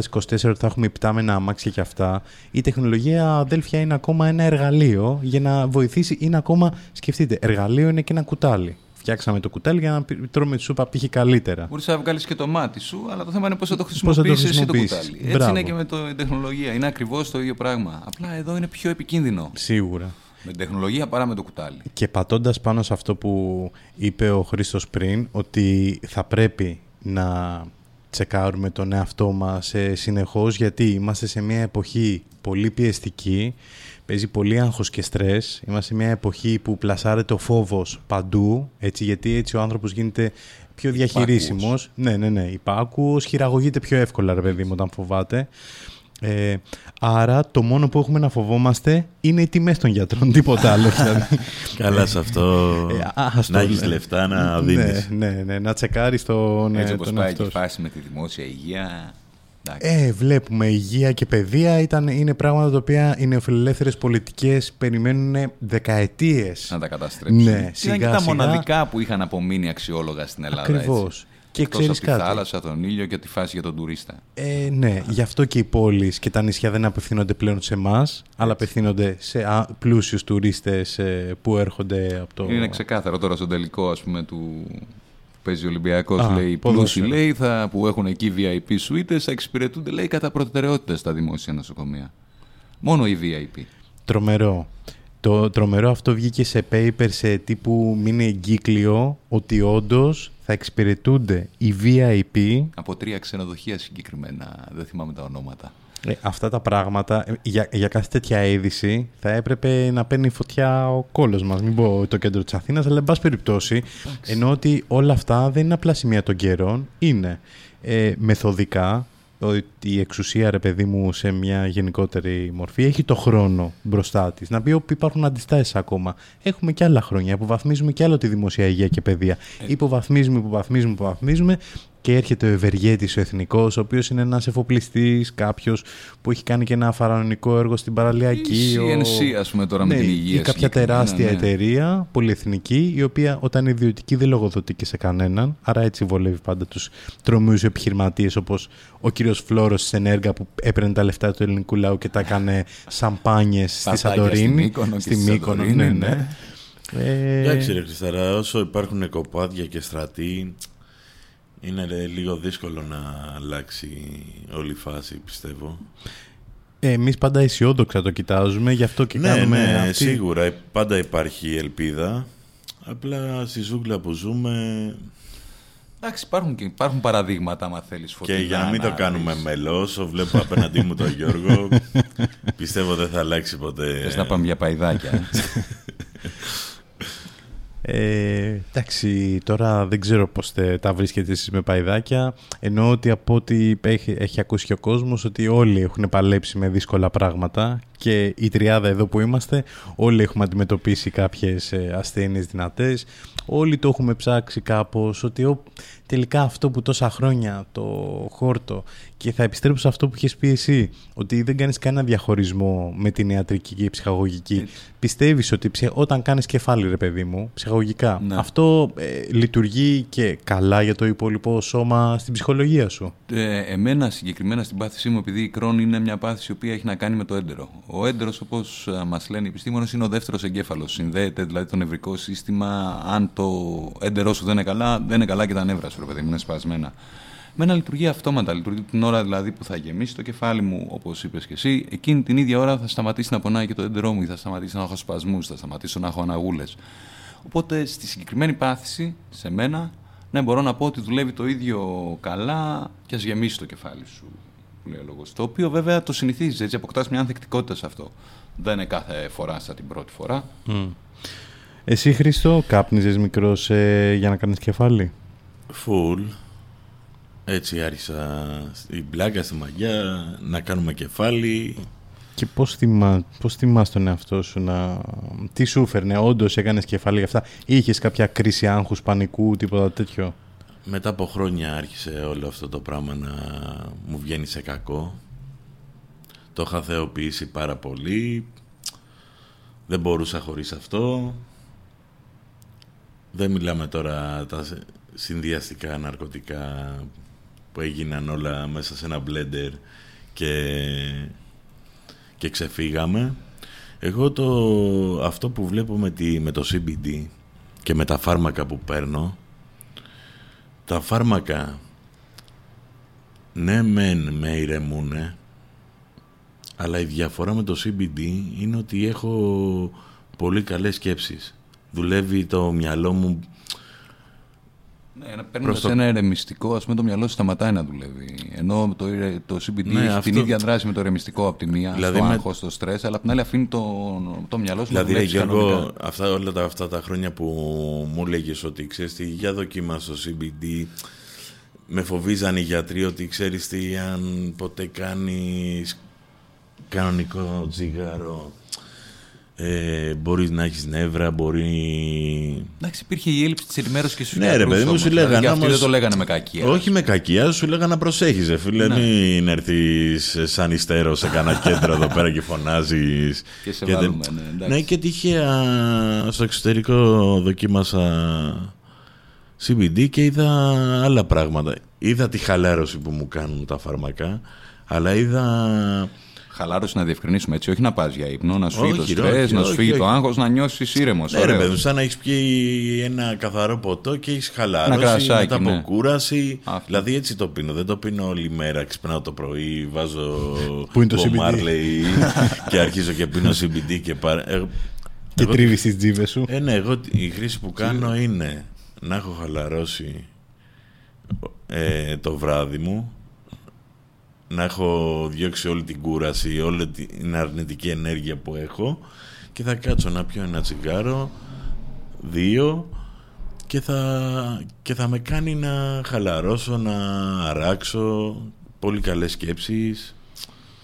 ότι θα έχουμε υπτάμενα αμάξια και αυτά, η τεχνολογία, αδέλφια, είναι ακόμα ένα εργαλείο για να βοηθήσει, είναι ακόμα, σκεφτείτε, εργαλείο είναι και ένα κουτάλι. Φτιάξαμε το κουτάλι για να πι- τρώμε τη σούπα π.χ. καλύτερα. Μπορείς να βγάλεις και το μάτι σου, αλλά το θέμα είναι πώς θα το Πώς θα το χρησιμοποιήσεις εσύ το χρησιμοποιήσεις. κουτάλι. Έτσι Μπράβο. είναι και με το, η τεχνολογία. Είναι ακριβώς το ίδιο πράγμα. Απλά εδώ είναι πιο επικίνδυνο Σίγουρα. Με την τεχνολογία παρά με το κουτάλι. Και πατώντας πάνω σε αυτό που είπε ο Χρήστος πριν, ότι θα πρέπει να τσεκάρουμε τον εαυτό μας ε, συνεχώς, γιατί είμαστε σε μια εποχή πολύ πιεστική, παίζει πολύ άγχος και στρες, είμαστε σε μια εποχή που πλασάρεται ο φόβος παντού, έτσι, γιατί έτσι ο άνθρωπος γίνεται πιο διαχειρίσιμος. Ναι, ναι, ναι. Υπάκουος χειραγωγείται πιο εύκολα, ρε παιδί μου, όταν φοβάται. Ε, άρα το μόνο που έχουμε να φοβόμαστε είναι οι τιμές των γιατρών, τίποτα άλλο. δηλαδή. Καλά σε αυτό Ε, α, ας να το- έχεις λεφτά να ναι, δίνεις. ναι, ναι, να τσεκάρεις τον, Έτσι ε, όπως τον πάει εαυτός και η σου. φάση με τη δημόσια υγεία. Εντάξει. Ε, βλέπουμε υγεία και παιδεία ήταν, είναι πράγματα τα οποία οι νεοφιλελεύθερες πολιτικές περιμένουν δεκαετίες. να τα καταστρέψουν. Ναι, Ήταν σιγά, και τα σιγά. μοναδικά που είχαν απομείνει αξιόλογα στην Ελλάδα. Ακριβώς. Έτσι. Και Εκτός ξέρεις από τη κάτι. θάλασσα, τον ήλιο και τη φάση για τον τουρίστα. Ε, ναι, γι' αυτό και οι πόλεις και τα νησιά δεν απευθύνονται πλέον σε εμάς, αλλά απευθύνονται σε α, πλούσιους τουρίστες ε, που έρχονται από το... Είναι ξεκάθαρο τώρα στον τελικό ας πούμε, του που παίζει ο Ολυμπιακός. Α, Λέει οι ποδόσφαιρο. πλούσιοι λέει, θα, που έχουν εκεί VIP suites θα εξυπηρετούνται λέει, κατά προτεραιότητα στα δημόσια νοσοκομεία. Μόνο οι VIP. Τρομερό. Το τρομερό αυτό βγήκε σε paper σε τύπου μήνυ εγκύκλιο ότι όντως θα εξυπηρετούνται οι VIP Από τρία ξενοδοχεία συγκεκριμένα. Δεν θυμάμαι τα ονόματα. Ε, αυτά τα πράγματα, ε, για, για κάθε τέτοια είδηση θα έπρεπε να παίρνει φωτιά ο κόλος μας, μην πω το κέντρο της Αθήνας, αλλά εν πάση περιπτώσει, ενώ ότι όλα αυτά δεν είναι απλά σημεία των καιρών, είναι ε, μεθοδικά, ότι η εξουσία, ρε παιδί μου, σε μια γενικότερη μορφή, έχει το χρόνο μπροστά της. Να πει ότι υπάρχουν αντιστάσεις ακόμα. Έχουμε και άλλα χρόνια, υποβαθμίζουμε και άλλο τη δημοσία υγεία και παιδεία. Υποβαθμίζουμε, υποβαθμίζουμε, υποβαθμίζουμε και έρχεται ο Ευεργέτης ο εθνικός, ο οποίος είναι ένας εφοπλιστής, κάποιος που έχει κάνει και ένα φαραωνικό έργο στην παραλιακή. Η ο- CNC, ας πούμε, τώρα με Ναι, την υγεία Ή κάποια συγκεκριμένα, τεράστια ναι. εταιρεία, πολυεθνική, η οποία όταν είναι ιδιωτική δεν λογοδοτεί και σε κανέναν, άρα έτσι βολεύει πάντα τους τρομιούς επιχειρηματίες όπως ο κύριος Φλόρος της Ενέργα που έπαιρνε τα λεφτά του ελληνικού λαού και τα έκανε σαμπάνιες στη Πατάκια Σαντορίνη. στη Μύκονο και στη στη Μύκονο, Σαντορίνη, ναι, ναι. Ε, Εντάξει ρε Χριστάρα, όσο υπάρχουν κοπάδια και στρατοί, είναι ρε, λίγο δύσκολο να αλλάξει όλη η φάση, πιστεύω. Εμείς πάντα αισιόδοξα το κοιτάζουμε, γι' αυτό και ναι, κάνουμε ναι, αυτή... σίγουρα, πάντα υπάρχει ελπίδα. Απλά στη ζούγκλα που ζούμε, Εντάξει, υπάρχουν, και, υπάρχουν παραδείγματα, άμα θέλεις Και για να μην το κάνουμε μελό, όσο βλέπω απέναντί μου τον Γιώργο, πιστεύω δεν θα αλλάξει ποτέ. Θες να πάμε για παϊδάκια. ε; Ε, εντάξει, τώρα δεν ξέρω πώς τε- τα βρίσκετε εσείς με παϊδάκια. Εννοώ ότι από ό,τι έχει, έχει ακούσει και ο κόσμος ότι όλοι έχουν παλέψει με δύσκολα πράγματα και η τριάδα εδώ που είμαστε όλοι έχουμε αντιμετωπίσει κάποιες ε, ασθένειες δυνατές. Όλοι το έχουμε ψάξει κάπως ότι ο, τελικά αυτό που τόσα χρόνια το χόρτο και θα επιστρέψω σε αυτό που είχες πει εσύ ότι δεν κάνεις κανένα διαχωρισμό με την ιατρική και η ψυχαγωγική. Πιστεύεις ότι ψυχ- όταν κάνεις κεφάλι ρε παιδί μου, ψυχαγωγικά, Ναι. αυτό ε, λειτουργεί και καλά για το υπόλοιπο σώμα στην ψυχολογία σου; Ε, εμένα συγκεκριμένα στην πάθησή μου, επειδή η κρόνη είναι μια πάθηση η οποία έχει να κάνει με το έντερο. Ο έντερο, όπως μας λένε οι επιστήμονες, είναι ο δεύτερος εγκέφαλος. Συνδέεται δηλαδή το νευρικό σύστημα. Αν το έντερό σου δεν είναι καλά, δεν είναι καλά και τα νεύρα σου, ρε παιδί μου, είναι σπασμένα. Μένα λειτουργεί αυτόματα. Λειτουργεί την ώρα δηλαδή που θα γεμίσει το κεφάλι μου, όπως είπες και εσύ. Εκείνη την ίδια ώρα θα σταματήσει να πονάει και το έντερό μου, ή θα σταματήσει να έχω σπασμούς, θα σταματήσω να έχω αναγούλες. Οπότε στη συγκεκριμένη πάθηση, σε μένα, ναι, μπορώ να πω ότι δουλεύει το ίδιο καλά και ας γεμίσει το κεφάλι σου, που λέει ο λόγος. Το οποίο βέβαια το συνηθίζεις, έτσι αποκτάς μια ανθεκτικότητα σε αυτό. Δεν είναι κάθε φορά σαν την πρώτη φορά. Εσύ Χρήστο, κάπνιζες μικρός ε, για να κάνεις κεφάλι; Φουλ. Έτσι άρχισα στην πλάκα, στη μαγιά, να κάνουμε κεφάλι. Και πώς, θυμά, πώς θυμάσαι τον εαυτό σου να... Τι σου έφερνε, όντως έκανες κεφάλι για αυτά. Ή είχες κάποια κρίση άγχους, πανικού, τίποτα τέτοιο; Μετά από χρόνια άρχισε όλο αυτό το πράγμα να μου βγαίνει σε κακό. Το είχα θεοποιήσει πάρα πολύ. Δεν μπορούσα χωρίς αυτό. Δεν μιλάμε τώρα τα σε- συνδυαστικά ναρκωτικά που έγιναν όλα μέσα σε ένα μπλέντερ και, και ξεφύγαμε. Εγώ το, αυτό που βλέπω με, τη, με το CBD και με τα φάρμακα που παίρνω τα φάρμακα ναι μεν με ηρεμούνε αλλά η διαφορά με το CBD είναι ότι έχω πολύ καλές σκέψεις. Δουλεύει το μυαλό μου Ναι, παίρνοντας το- ένα ερεμιστικό, ας πούμε, το μυαλό σου σταματάει να δουλεύει. Ενώ το, ηρε- το CBD Ναι, έχει αυτό- την ίδια δράση με το ερεμιστικό από τη μία, Δηλαδή στο με- άγχος, στο στρες, αλλά απ' την άλλη αφήνει το, το μυαλό σου Δηλαδή, να ρε δουλέψει Γιώργο, κανονικά. αυτά, όλα τα, αυτά τα χρόνια που μου έλεγες ότι ξέρεις τι, για δοκίμασο CBD, με φοβίζαν οι γιατροί ότι ξέρεις τι, αν ποτέ κάνεις κανονικό τσιγάρο, ε, μπορείς να έχεις νεύρα, μπορεί... Εντάξει, υπήρχε η έλλειψη της ενημέρωσης και στους Ναι, ρε παιδί μου, σου λέγανε. Δηλαδή, αυτοί όμως- δεν το λέγανε με κακία. Όχι με κακία, σου λέγανε να προσέχεις, ρε φίλε. Ναι. Μην έρθεις σαν υστέρο σε κανένα κέντρο εδώ πέρα και φωνάζεις. Και σε βάλουμε, ναι, εντάξει. ναι, και τυχαία στο εξωτερικό δοκίμασα CBD και είδα άλλα πράγματα. Είδα τη χαλάρωση που μου κάνουν τα φάρμακα, αλλά είδα. Χαλάρωση να διευκρινίσουμε έτσι, όχι να πας για ύπνο, να σου φύγει το Όχι, στρες, όχι, να σου όχι, φύγει το όχι. άγχος, να νιώσεις ήρεμος. Ναι, ρε παιδί, μου, σαν να έχεις πιει ένα καθαρό ποτό και έχεις χαλάρωση κρασάκι, μετά από ναι. κούραση. Αυτό. Δηλαδή έτσι το πίνω. Δεν το πίνω όλη μέρα. Ξυπνάω το πρωί, βάζω Πού είναι το Bob CBD? Marley και αρχίζω και πίνω CBD και πάρε. Ε, Και εγώ- τρίβεις τις τζίβες σου. Ε, ναι, εγώ η χρήση που κάνω είναι να έχω χαλαρώσει ε, το βράδυ μου, να έχω διώξει όλη την κούραση, όλη την αρνητική ενέργεια που έχω και θα κάτσω να πιω ένα τσιγάρο, δύο και θα, και θα με κάνει να χαλαρώσω, να αράξω, πολύ καλές σκέψεις.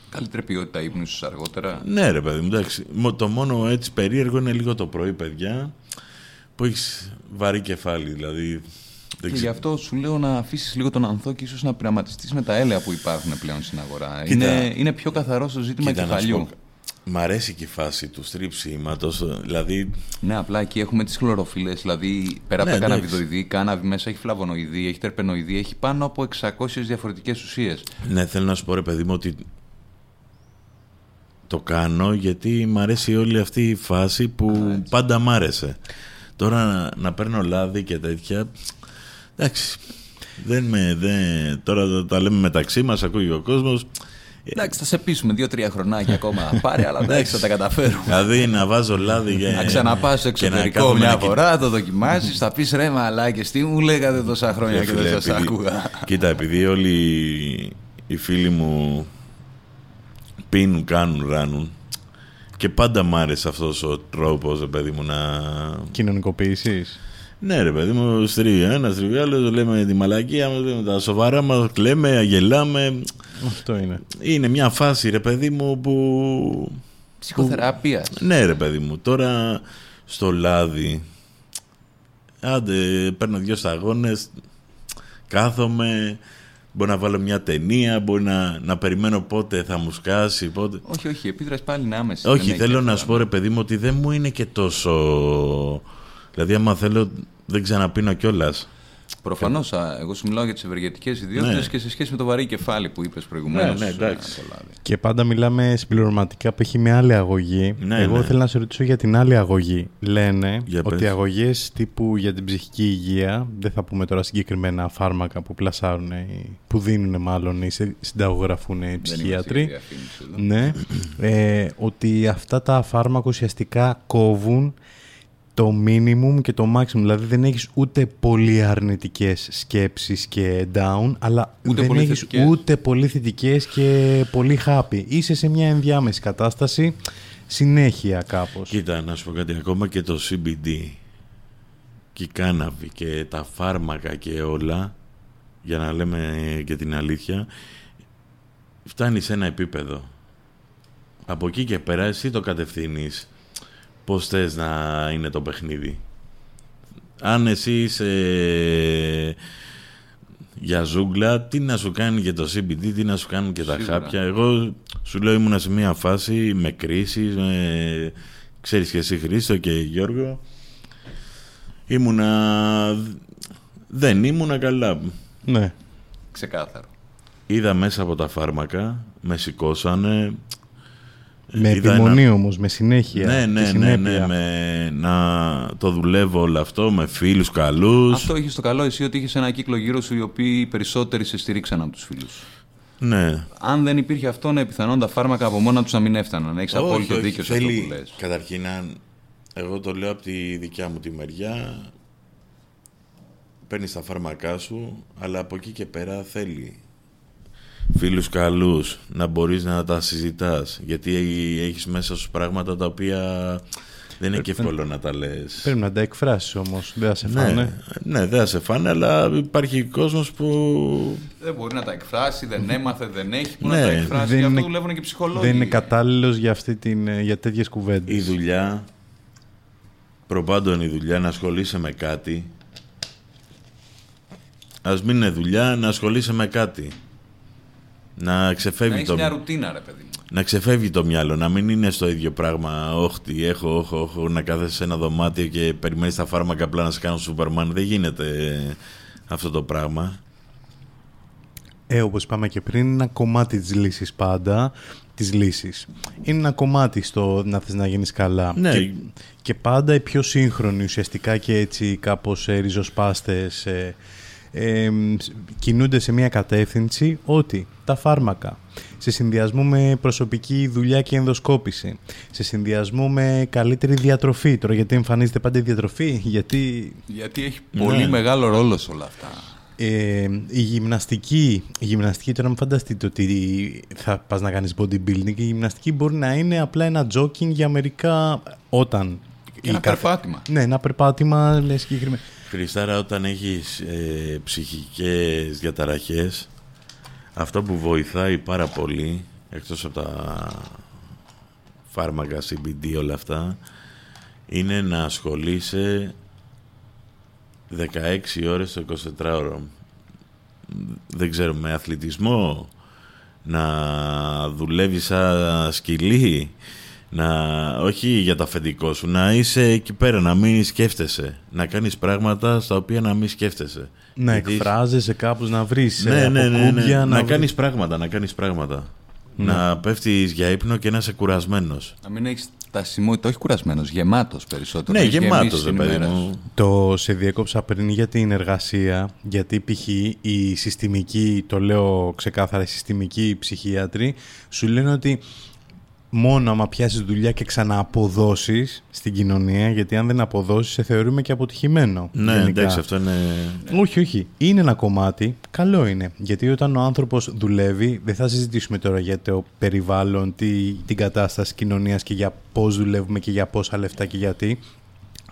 Καλύτερη ποιότητα ύπνου σου αργότερα. Ναι, ρε παιδί μου, εντάξει. Μο- Το μόνο έτσι περίεργο είναι λίγο το πρωί, παιδιά, που έχεις βαρύ κεφάλι. Δηλαδή. Δεν Και ξε- γι' αυτό σου λέω να αφήσεις λίγο τον ανθό και ίσως να πειραματιστείς με τα έλαια που υπάρχουν πλέον στην αγορά. Κοίτα. είναι, είναι πιο καθαρό στο ζήτημα Κοίτα, να σου κεφαλιού. πω, Μ' αρέσει και η φάση του στρίψήματο. Δηλαδή. Ναι, απλά εκεί έχουμε τις χλωροφύλλες. Δηλαδή, πέρα από Ναι, τα εντάξει. καναβιδοειδή, κάναβι μέσα έχει φλαβονοειδή, έχει τερπενοειδή, έχει πάνω από 600 διαφορετικές ουσίες. Ναι, θέλω να σου πω, ρε παιδί μου, ότι το κάνω γιατί μ' αρέσει όλη αυτή η φάση που πάντα μ' άρεσε. Τώρα να, να παίρνω λάδι και τέτοια. Εντάξει. Δεν με, δεν, τώρα τα- τα λέμε μεταξύ μας, ακούει ο κόσμος. Εντάξει, θα σε πείσουμε δύο-τρία χρονάκια ακόμα να πάρει, αλλά εντάξει, θα τα καταφέρουμε. Δηλαδή να βάζω λάδι και. Να ξαναπάς στο και να εξωτερικό κάθομαι μια να κοι- φορά, το δοκιμάσει, θα πεις ρε μαλάκες, τι μου λέγατε τόσα χρόνια Ε, και φίλε, δεν σα επειδή- άκουγα. Κοίτα, επειδή όλοι οι φίλοι μου πίνουν, κάνουν, ράνουν και πάντα μ' άρεσε αυτός ο τρόπος, ρε παιδί μου, να... Κοινωνικοποίησης. Ναι ρε παιδί μου, στρίβει ένας, στρίβει άλλος, λέμε τη μαλακία μας, λέμε τα σοβαρά μας, κλαίμε, αγελάμε. Αυτό είναι. Είναι μια φάση ρε παιδί μου που... Ψυχοθεραπείας. Ναι ρε παιδί μου, τώρα στο λάδι, άντε παίρνω δυο σταγόνες, κάθομαι, μπορεί να βάλω μια ταινία, μπορεί να, να περιμένω πότε θα μου σκάσει, πότε... Όχι, όχι, η επίδραση πάλι είναι άμεση. Όχι, δεν θέλω έχει να εύκολα. σου πω ρε παιδί μου ότι δεν μου είναι και τόσο... Δηλαδή άμα θέλω δεν ξαναπίνω κιόλας. Προφανώς, εγώ σου μιλάω για τις ευεργετικές ιδιότητες Ναι. και σε σχέση με το βαρύ κεφάλι που είπες προηγουμένως. Ναι, ναι, εντάξει. Και πάντα μιλάμε συμπληρωματικά που έχει με άλλη αγωγή. Ναι, Εγώ ναι. θέλω να σε ρωτήσω για την άλλη αγωγή. Λένε Για ότι πες. αγωγές τύπου για την ψυχική υγεία, δεν θα πούμε τώρα συγκεκριμένα φάρμακα που πλασάρουν, οι- που δίνουν μάλλον ή σε- συνταγογραφούν οι ψυχίατροι. Ναι, ε, ότι αυτά τα φάρμακα ουσιαστικά κόβουν το minimum και το maximum. Δηλαδή δεν έχεις ούτε πολύ αρνητικές σκέψεις και down, αλλά Ούτε δεν πολύ έχεις θετικές. ούτε πολύ θετικές και πολύ happy. Είσαι σε μια ενδιάμεση κατάσταση, συνέχεια κάπως. Κοίτα, να σου πω κάτι ακόμα και το CBD και η κάναβη και τα φάρμακα και όλα, για να λέμε και την αλήθεια, φτάνει σε ένα επίπεδο. Από εκεί και πέρα εσύ το κατευθύνεις πώς θες να είναι το παιχνίδι; Αν εσύ είσαι για ζούγκλα, τι να σου κάνει και το CBD, τι να σου κάνουν και τα Σίγουρα. χάπια. Εγώ σου λέω ήμουνα σε μια φάση με κρίσεις, με... ξέρεις και εσύ Χρήστο και Γιώργο. Ήμουνα... Δεν ήμουνα καλά. Ναι. Ξεκάθαρο. Είδα μέσα από τα φάρμακα, με σηκώσανε. Με Είδα επιμονή ένα- όμως, με συνέχεια. Ναι, και ναι, ναι, συνέπεια. ναι, με... να το δουλεύω όλο αυτό με φίλους καλούς. Αυτό είχε το καλό εσύ ότι είχε ένα κύκλο γύρω σου οι οποίοι οι περισσότεροι σε στηρίξαν από τους φίλους. Ναι. Αν δεν υπήρχε αυτό, είναι πιθανόν τα φάρμακα από μόνα τους να μην έφταναν. Έχεις Όχι, απόλυτο όχι, δίκιο σε αυτό θέλει, που λες. Καταρχήν, αν εγώ το λέω από τη δικιά μου τη μεριά, παίρνεις τα φάρμακά σου, αλλά από εκεί και πέρα θέλει φίλους καλούς, να μπορείς να τα συζητάς, γιατί έχεις μέσα σου πράγματα τα οποία δεν είναι και εύκολο να τα λες. Πρέπει να τα εκφράσεις όμως, δεν θα σε φάνε. Ναι, ναι, δεν θα σε φάνε, αλλά υπάρχει κόσμος που Δεν μπορεί να τα εκφράσει, δεν έμαθε, δεν έχει. Που Ναι, να τα εκφράσει. δεν Γι' αυτό είναι- δουλεύουν και ψυχολόγοι. Δεν είναι κατάλληλος για, αυτή την, ε, για τέτοιες κουβέντες. η δουλειά, προπάντων η δουλειά να ασχολείσαι με κάτι, ας μην είναι δουλειά, να ασχολείσαι με κάτι. Να Να ξεφεύγει, έχεις το, μια ρουτίνα, ρε παιδί μου. να ξεφεύγει το μυαλό, να μην είναι στο ίδιο πράγμα. Όχι, τι έχω, έχω, έχω, να κάθεσαι σε ένα δωμάτιο και περιμένεις τα φάρμακα απλά να σε κάνουν Σούπερμαν. Δεν γίνεται ε, αυτό το πράγμα. Ε, όπως είπαμε και πριν, είναι ένα κομμάτι της λύσης πάντα, της λύσης. Είναι ένα κομμάτι στο να θες να γίνεις καλά. Ναι. Και, και πάντα οι πιο σύγχρονοι ουσιαστικά και έτσι κάπως ε, ριζοσπάστες ε, ε, μ, σ- κινούνται σε μια κατεύθυνση ότι τα φάρμακα σε συνδυασμό με προσωπική δουλειά και ενδοσκόπηση, σε συνδυασμό με καλύτερη διατροφή. Τώρα γιατί εμφανίζεται πάντα η διατροφή, γιατί Γιατί έχει Ναι. πολύ μεγάλο ρόλο σε όλα αυτά. ε, η γυμναστική, η γυμναστική τώρα μην φανταστείτε ότι θα πας να κάνεις bodybuilding η γυμναστική μπορεί να είναι απλά ένα jogging για μερικά όταν Και ένα η κάθε- περπάτημα. ναι ένα περπάτημα λέει συγκεκριμένα Χριστάρα, όταν έχεις ε, ψυχικές διαταραχές, αυτό που βοηθάει πάρα πολύ, εκτός από τα φάρμακα, CBD, όλα αυτά, είναι να ασχολείσαι 16 ώρες το 24ωρο. Δεν ξέρω, με αθλητισμό, να δουλεύεις σαν σκυλί, να, όχι για το αφεντικό σου, να είσαι εκεί πέρα, να μην σκέφτεσαι, να κάνεις πράγματα στα οποία να μην σκέφτεσαι. να Γιατί- εκφράζεσαι κάπως να βρεις ναι, ε, ναι, ναι, ναι, αποκούμπια, Να, να, βρεις- κάνεις πράγματα, να κάνεις πράγματα. Να πέφτεις για ύπνο και να είσαι κουρασμένος. Να μην έχεις στασιμότητα, όχι κουρασμένος, γεμάτος περισσότερο. Ναι, Έχεις γεμάτος, γεμίσει ρε την παιδί ημέρα μου. σου. Το σε διέκοψα πριν για την εργασία, γιατί π.χ. η συστημική, το λέω ξεκάθαρα, οι συστημικοί ψυχίατροι, σου λένε ότι μόνο άμα πιάσεις δουλειά και ξανααποδώσεις στην κοινωνία, γιατί αν δεν αποδώσεις σε θεωρούμε και αποτυχημένο. Ναι, γενικά. εντάξει, αυτό είναι. Όχι, όχι. Είναι ένα κομμάτι. Καλό είναι. Γιατί όταν ο άνθρωπος δουλεύει, δεν θα συζητήσουμε τώρα για το περιβάλλον, τη, την κατάσταση κοινωνίας και για πώς δουλεύουμε και για πόσα λεφτά και γιατί.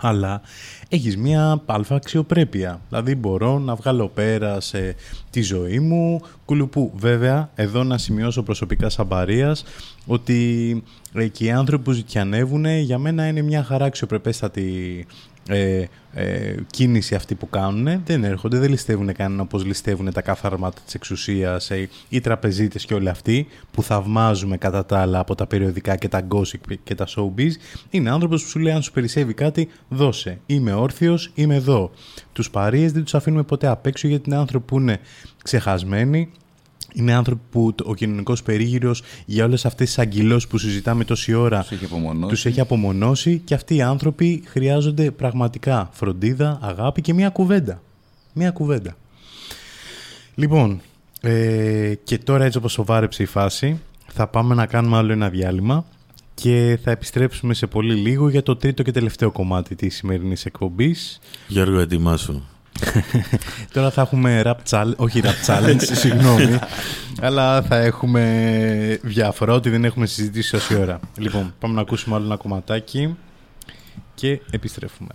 Αλλά έχεις μία αλφα αξιοπρέπεια. Δηλαδή μπορώ να βγάλω πέρα σε τη ζωή μου, κουλουπού. Βέβαια, εδώ να σημειώσω προσωπικά σαν παρείας, ότι ε, και οι άνθρωποι που ζητιανεύουν για μένα είναι μια χαρά αξιοπρεπέστατη ε, ε, κίνηση αυτή που κάνουν. Δεν έρχονται, δεν ληστεύουν κανέναν όπως ληστεύουν τα καθάρματα της εξουσίας, ε, οι τραπεζίτες και όλοι αυτοί που θαυμάζουμε κατά τα άλλα από τα περιοδικά και τα gossip και τα showbiz. Είναι άνθρωπος που σου λέει αν σου περισσεύει κάτι, δώσε. Είμαι όρθιος, είμαι εδώ. Τους παρείες δεν τους αφήνουμε ποτέ απ' έξω γιατί είναι άνθρωποι που είναι ξεχασμένοι, είναι άνθρωποι που το- ο κοινωνικός περίγυρος για όλες αυτές τις αγκυλώσει που συζητάμε τόση ώρα Τους έχει απομονώσει. τους έχει απομονώσει και αυτοί οι άνθρωποι χρειάζονται πραγματικά φροντίδα, αγάπη και μια κουβέντα. Μια κουβέντα. Λοιπόν, ε, και τώρα έτσι όπως σοβάρεψε η φάση, θα πάμε να κάνουμε άλλο ένα διάλειμμα και θα επιστρέψουμε σε πολύ λίγο για το τρίτο και τελευταίο κομμάτι της σημερινής εκπομπής. Γιώργο, ετοιμάσου. Τώρα θα έχουμε rap challenge, όχι rap challenge, συγγνώμη, αλλά θα έχουμε διάφορα, ότι δεν έχουμε συζητήσει όση ώρα. Λοιπόν, πάμε να ακούσουμε άλλο ένα κομματάκι και επιστρέφουμε.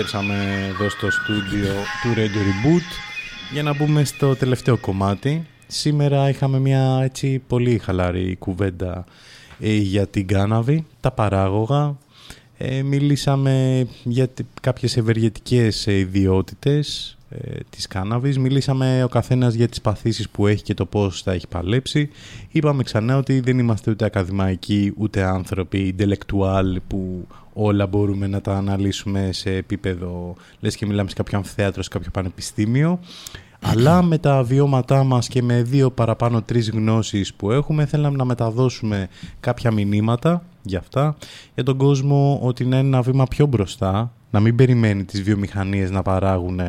Επιστρέψαμε εδώ στο στούντιο του Radio Reboot για να μπούμε στο τελευταίο κομμάτι. Σήμερα είχαμε μια έτσι πολύ χαλαρή κουβέντα ε, για την κάναβη, τα παράγωγα. Ε, μιλήσαμε για κάποιες ευεργετικές ιδιότητες ε, της κάναβης. Μιλήσαμε ο καθένας για τις παθήσεις που έχει και το πώς θα έχει παλέψει. Είπαμε ξανά ότι δεν είμαστε ούτε ακαδημαϊκοί ούτε άνθρωποι intellectual που όλα μπορούμε να τα αναλύσουμε σε επίπεδο, λες και μιλάμε σε κάποιο αμφιθέατρο, σε κάποιο πανεπιστήμιο. Αλλά με τα βιώματά μας και με δύο παραπάνω τρεις γνώσεις που έχουμε θέλαμε να μεταδώσουμε κάποια μηνύματα για αυτά, για τον κόσμο ότι να είναι ένα βήμα πιο μπροστά, να μην περιμένει τις βιομηχανίες να παράγουν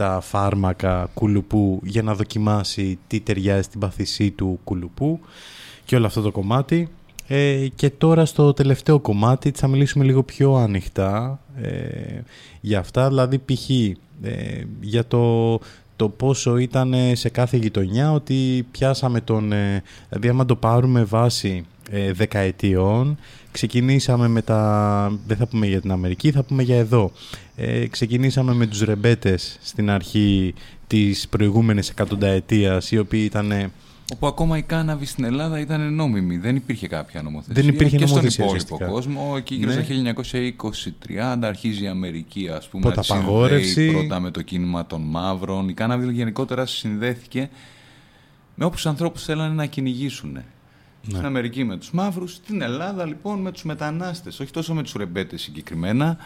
τα φάρμακα κουλουπού για να δοκιμάσει τι ταιριάζει στην παθησή του κουλουπού και όλο αυτό το κομμάτι. Ε, και τώρα στο τελευταίο κομμάτι θα μιλήσουμε λίγο πιο ανοιχτά ε, για αυτά, δηλαδή π.χ. Ε, για το, το πόσο ήταν σε κάθε γειτονιά ότι πιάσαμε τον, ε, δηλαδή άμα το πάρουμε βάση ε, δεκαετιών ξεκινήσαμε με τα, δεν θα πούμε για την Αμερική, θα πούμε για εδώ. Ε, ξεκινήσαμε με τους ρεμπέτες στην αρχή της προηγούμενης εκατονταετίας, οι οποίοι ήταν... Όπου ακόμα η κάναβη στην Ελλάδα ήταν νόμιμη. Δεν υπήρχε κάποια νομοθεσία. Δεν υπήρχε και νομοθεσία. στον υπόλοιπο κόσμο. Εκεί γύρω ναι. στα 1920-30 αρχίζει η Αμερική, ας πούμε, Πρώτα να απαγόρευση. πρώτα με το κίνημα των μαύρων. Η κάναβη γενικότερα συνδέθηκε με όποιους ανθρώπους θέλανε να κυνηγήσουν. Ναι. Στην Αμερική με τους μαύρους, στην Ελλάδα λοιπόν με τους μετανάστες, όχι τόσο με τους ρεμπέτες συγκεκριμένα,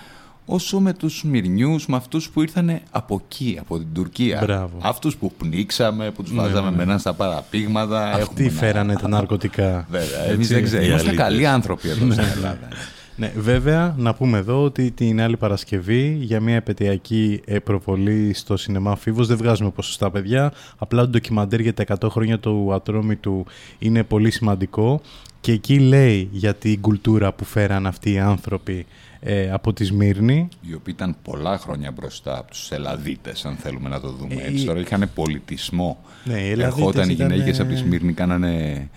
όσο με τους Μυρνιούς, με αυτούς που ήρθαν από εκεί, από την Τουρκία. Μπράβο. Αυτούς που πνίξαμε, που τους Ναι, βάζαμε ναι. με ένα στα παραπήγματα. Αυτοί Έχουμε ένα- φέρανε τα ναρκωτικά. Βέβαια, Έτσι. εμείς δεν ξέρουμε. οι Είμαστε αλήτες. καλοί άνθρωποι εδώ στην Ελλάδα. Ναι, βέβαια, να πούμε εδώ ότι την άλλη Παρασκευή για μια επαιτειακή ε, προβολή στο σινεμά Φίβος δεν βγάζουμε ποσοστά παιδιά. Απλά το ντοκιμαντέρ για τα 100 χρόνια του Ατρόμητου είναι πολύ σημαντικό και εκεί λέει για την κουλτούρα που φέραν αυτοί οι άνθρωποι ε, από τη Σμύρνη. οι οποίοι ήταν πολλά χρόνια μπροστά από τους Ελλαδίτες, αν θέλουμε να το δούμε Ε, έτσι. οι- Τώρα είχαν πολιτισμό. Ναι, οι Ελλαδίτες Ερχόταν οι ήταν, γυναίκες ε, από τη Σμύρνη, κάνανε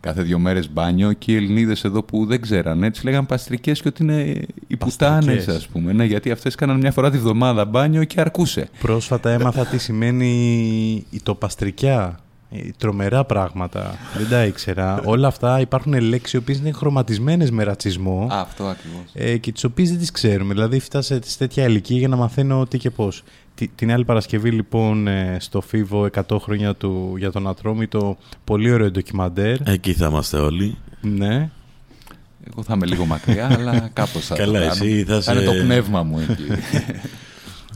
κάθε δύο μέρες μπάνιο και οι Ελληνίδες εδώ που δεν ξέραν έτσι λέγαν παστρικές και ότι είναι οι πουτάνες Παστρικές. ας πούμε. Ναι, γιατί αυτές κάναν μια φορά τη βδομάδα μπάνιο και αρκούσε. Πρόσφατα έμαθα τι σημαίνει η τοπαστρικιά. Ε, Τρομερά πράγματα. Δεν τα ήξερα. Όλα αυτά υπάρχουν λέξεις οι οποίες είναι χρωματισμένες με ρατσισμό. Α, αυτό ακριβώς. ε, και τις οποίες δεν τις ξέρουμε. Δηλαδή φτάσε σε τέτοια ηλικία για να μαθαίνω τι και πώς. Τι- την άλλη Παρασκευή λοιπόν ε, στο Φίβο 100 χρόνια του για τον Ατρόμητο πολύ ωραίο ντοκιμαντέρ. Εκεί θα είμαστε όλοι. Ναι. Εγώ θα είμαι λίγο μακριά, αλλά κάπως θα Καλά, το κάνω. εσύ θα είναι σε- το πνεύμα μου εκεί.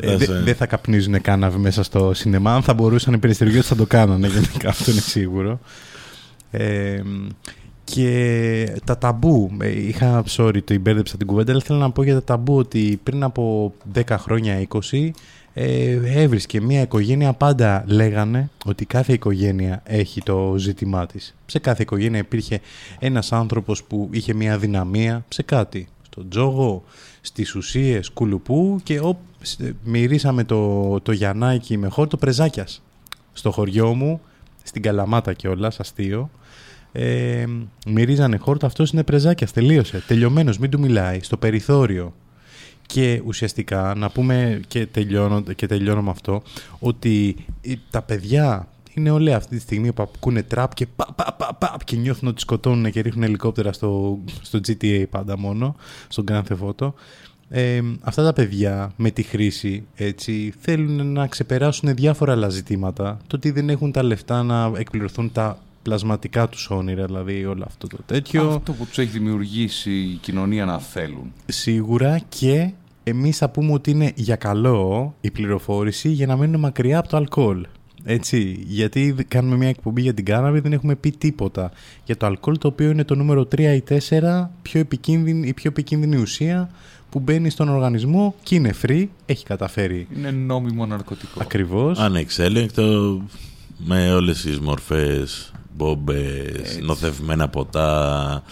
Ε, Θα δε- σε- Δεν θα καπνίζουν κάναβη μέσα στο σινεμά. Αν θα μπορούσαν οι περιστεργιώτες θα το κάνανε γενικά. Αυτό είναι σίγουρο. Ε, και τα ταμπού. Ε, Είχα, sorry, το υπέρδεψα την κουβέντα, αλλά θέλω να πω για τα ταμπού ότι πριν από 10 χρόνια, 20, ε, έβρισκε μια οικογένεια, πάντα λέγανε ότι κάθε οικογένεια έχει το ζήτημά της. Σε κάθε οικογένεια υπήρχε ένας άνθρωπος που είχε μια δυναμία σε κάτι. Στο τζόγο, στις ουσίες κουλουπού και ο, σ- μυρίσαμε το, το Γιαννάκι με χώρο το Πρεζάκιας. Στο χωριό μου, στην Καλαμάτα κιόλας, αστείο, ε, μυρίζανε χόρτα, αυτός είναι Πρεζάκιας, τελείωσε. Τελειωμένος, μην του μιλάει, στο περιθώριο. Και ουσιαστικά να πούμε και τελειώνω, και τελειώνω με αυτό ότι ε, τα παιδιά είναι όλα αυτή τη στιγμή που ακούνε τραπ και πα, πα, πα, πα, και νιώθουν ότι σκοτώνουν και ρίχνουν ελικόπτερα στο, στο GTA πάντα μόνο, στον Grand Theft Auto. Ε, αυτά τα παιδιά με τη χρήση έτσι, θέλουν να ξεπεράσουν διάφορα άλλα ζητήματα. Το ότι δεν έχουν τα λεφτά να εκπληρωθούν τα πλασματικά τους όνειρα, δηλαδή όλο αυτό το τέτοιο. Αυτό που τους έχει δημιουργήσει η κοινωνία να θέλουν. Σίγουρα και εμείς θα πούμε ότι είναι για καλό η πληροφόρηση για να μένουν μακριά από το αλκοόλ. Έτσι, γιατί κάνουμε μια εκπομπή για την κάναβη, δεν έχουμε πει τίποτα για το αλκοόλ, το οποίο είναι το νούμερο 3 ή 4 πιο επικίνδυνη, η πιο επικίνδυνη ουσία που μπαίνει στον οργανισμό και είναι free, έχει καταφέρει Είναι νόμιμο ναρκωτικό. ακριβώς. Ανεξέλεγκτο με όλες τις μορφές, μπόμπες, νοθευμένα ποτά.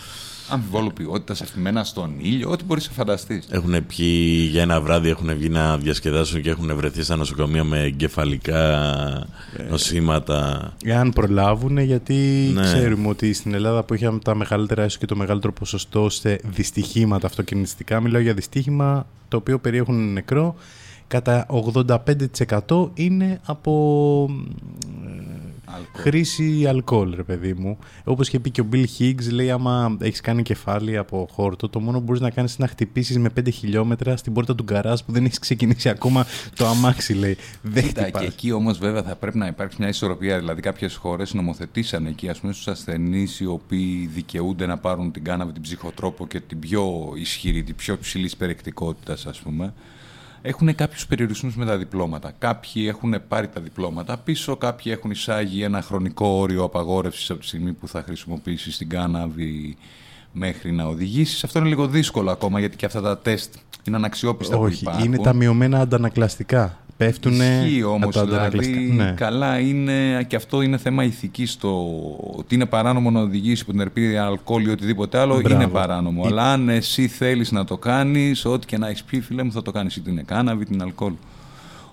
αμφιβόλου ποιότητας, αφημένα στον ήλιο, ό,τι μπορείς να φανταστείς. Έχουν πιει για ένα βράδυ, έχουν βγει να διασκεδάσουν και έχουν βρεθεί στα νοσοκομεία με εγκεφαλικά Ε. νοσήματα. Εάν προλάβουν, γιατί Ναι. ξέρουμε ότι στην Ελλάδα που είχαμε τα μεγαλύτερα ίσως και το μεγαλύτερο ποσοστό σε δυστυχήματα αυτοκινηστικά, μιλάω για δυστύχημα το οποίο περιέχουν νεκρό, κατά 85% είναι από ε, χρήση αλκοόλ, ρε παιδί μου. Όπως είχε πει και ο Bill Higgs, λέει άμα έχεις κάνει κεφάλι από χόρτο, το μόνο που μπορείς να κάνεις είναι να χτυπήσεις με 5 χιλιόμετρα στην πόρτα του γκαράζ που δεν έχεις ξεκινήσει ακόμα το αμάξι, λέει. Δεν Κοίτα, και χτυπάς. εκεί όμως βέβαια θα πρέπει να υπάρξει μια ισορροπία. Δηλαδή, κάποιες χώρες νομοθετήσαν εκεί, ας πούμε, στους ασθενείς οι οποίοι δικαιούνται να πάρουν την κάναβη, την ψυχοτρόπο και την πιο ισχυρή, την πιο ψηλή περιεκτικότητας, ας πούμε. Έχουν κάποιους περιορισμούς με τα διπλώματα. Κάποιοι έχουν πάρει τα διπλώματα πίσω, κάποιοι έχουν εισάγει ένα χρονικό όριο απαγόρευσης από τη στιγμή που θα χρησιμοποιήσεις την κάναβη μέχρι να οδηγήσεις. Αυτό είναι λίγο δύσκολο ακόμα γιατί και αυτά τα τεστ είναι αναξιόπιστα που Όχι, υπάρχουν. είναι τα μειωμένα αντανακλαστικά. Πέφτουν Ισχύει όμως. από τα αντανακλαστικά. Δηλαδή, Ναι. καλά είναι και αυτό είναι θέμα ηθικής. Το ότι είναι παράνομο να οδηγήσει υπό την ερπίδη αλκοόλ ή οτιδήποτε άλλο Μπράβο. είναι παράνομο. Ή- Αλλά αν εσύ θέλεις να το κάνεις, ό,τι και να έχεις πει, φίλε μου, θα το κάνεις είτε είναι κάναβη είτε είναι αλκοόλ.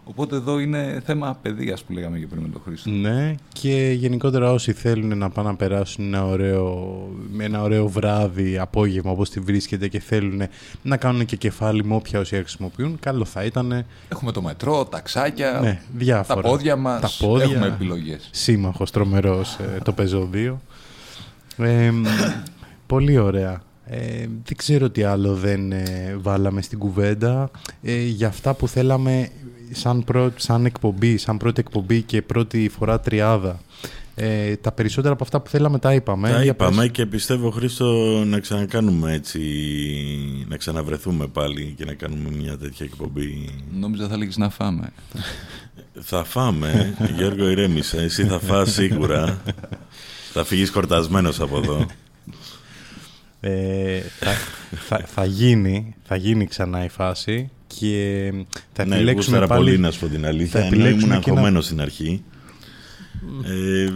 Οπότε εδώ είναι θέμα παιδείας που λέγαμε και πριν με τον Χρήστο. Ναι, και γενικότερα όσοι θέλουν να πάνε να περάσουν ένα ωραίο, με ένα ωραίο βράδυ, απόγευμα όπως τη βρίσκεται και θέλουν να κάνουν και κεφάλι με όποια ουσία χρησιμοποιούν, καλό θα ήταν Έχουμε το μετρό, ταξάκια, ναι, διάφορα. τα πόδια μας. Τα πόδια, Έχουμε επιλογές. Σύμμαχος τρομερός ε, το πεζόδιο. Ε, μ, πολύ ωραία. Ε, δεν ξέρω τι άλλο δεν ε, βάλαμε στην κουβέντα. Ε, για αυτά που θέλαμε σαν, πρω- σαν εκπομπή, σαν πρώτη εκπομπή και πρώτη φορά τριάδα. Ε, τα περισσότερα από αυτά που θέλαμε τα είπαμε. Τα Για είπαμε πες. και πιστεύω Χρήστο να ξανακάνουμε έτσι, να ξαναβρεθούμε πάλι και να κάνουμε μια τέτοια εκπομπή. Νόμιζα θα λέγεις να φάμε. Θα φάμε, Γιώργο ηρέμησε, εσύ θα φας σίγουρα. θα φύγεις κορτασμένος από εδώ. Ε, θα, θα, θα, γίνει, θα γίνει ξανά η φάση και θα ναι, επιλέξουμε γούσταρα πάλι... πολύ να σου πω την αλήθεια, θα ενώ ήμουν επιλέξουμε και ένα- αγχωμένος στην αρχή. Ε,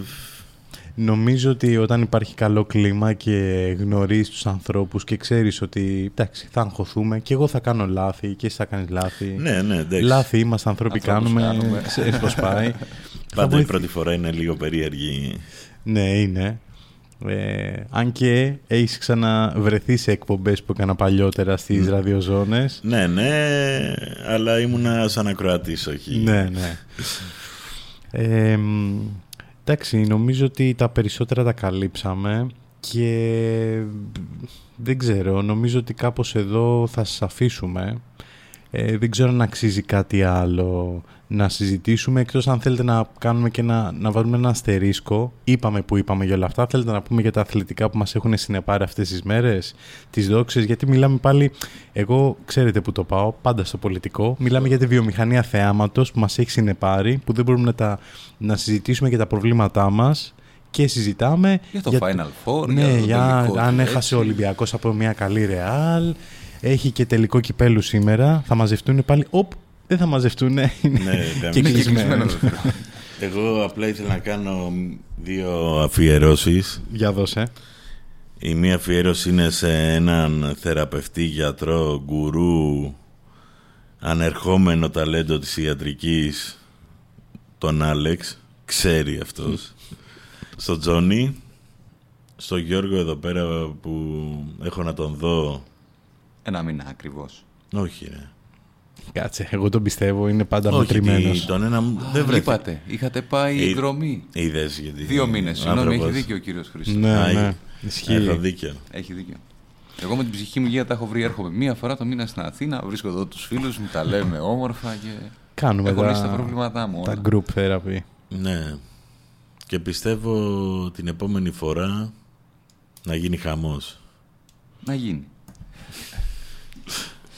Νομίζω ότι όταν υπάρχει καλό κλίμα και γνωρίζεις τους ανθρώπους και ξέρεις ότι εντάξει, θα αγχωθούμε και εγώ θα κάνω λάθη και εσύ θα κάνεις λάθη. ναι, ναι, εντάξει. Λάθη είμαστε, ανθρώποι Ανθρώπους κάνουμε, κάνουμε. ξέρεις πώς πάει. Θα Πάντα η βοηθ- πρώτη φορά είναι λίγο περίεργη. Ναι, είναι. Ε, αν και έχεις ξαναβρεθεί σε εκπομπές που έκανα παλιότερα στις ραδιοζώνες. Ναι, ναι, αλλά ήμουνα σαν ακροατής, όχι. Ναι, ναι. Ε, μ, εντάξει, νομίζω ότι τα περισσότερα τα καλύψαμε και δεν ξέρω, νομίζω ότι κάπως εδώ θα σας αφήσουμε. Ε, δεν ξέρω αν αξίζει κάτι άλλο να συζητήσουμε, εκτός αν θέλετε να κάνουμε και να, να βάλουμε ένα αστερίσκο. Είπαμε που είπαμε για όλα αυτά. Θέλετε να πούμε για τα αθλητικά που μας έχουν συνεπάρει αυτές τις μέρες, τις δόξες, γιατί μιλάμε πάλι, εγώ ξέρετε που το πάω, πάντα στο πολιτικό. Μιλάμε για τη βιομηχανία θεάματος που μας έχει συνεπάρει, που δεν μπορούμε να, τα, να συζητήσουμε για τα προβλήματά μας και συζητάμε Για το Final Four, ναι, για το για, τελικό αν του, έχασε έτσι. ο Ολυμπιακός από μια καλή Ρεάλ, έχει και τελικό κυπέλου σήμερα, θα μαζευτούν πάλι. Οπ, δεν θα μαζευτούν, είναι Ναι, και είναι και κλεισμένο. κλεισμένο το φίλο. Εγώ απλά ήθελα να κάνω δύο αφιερώσεις. Για δώσε. Η μία αφιέρωση είναι σε έναν θεραπευτή, γιατρό, γκουρού, ανερχόμενο ταλέντο της ιατρικής, τον Άλεξ, ξέρει αυτός. Στο Τζόνι, στο Γιώργο εδώ πέρα που έχω να τον δω. Ένα μήνα ακριβώς. Όχι ρε. Κάτσε, εγώ τον πιστεύω, είναι πάντα Όχι, μετρημένος. τι- τον ένα μου δεν βρέθηκε. Είπατε, είχατε πάει Ε, εκδρομή. Είδες γιατί... Δύο μήνες. ο Συγγνώμη, έχει άνθρωπος- δίκιο ο κύριος Χρήστος. Ναι, Α, ναι, έχει- ισχύει. Έχω δίκιο. Έχει δίκιο. Εγώ με την ψυχή μου υγεία τα έχω βρει. Έρχομαι μία φορά το μήνα στην Αθήνα, βρίσκω εδώ τους φίλους μου, τα λέμε όμορφα και. Κάνουμε έχω λύσει τα, τα προβλήματά μου. τα όλα. group therapy. Ναι. Και πιστεύω την επόμενη φορά να γίνει χαμός. Να γίνει.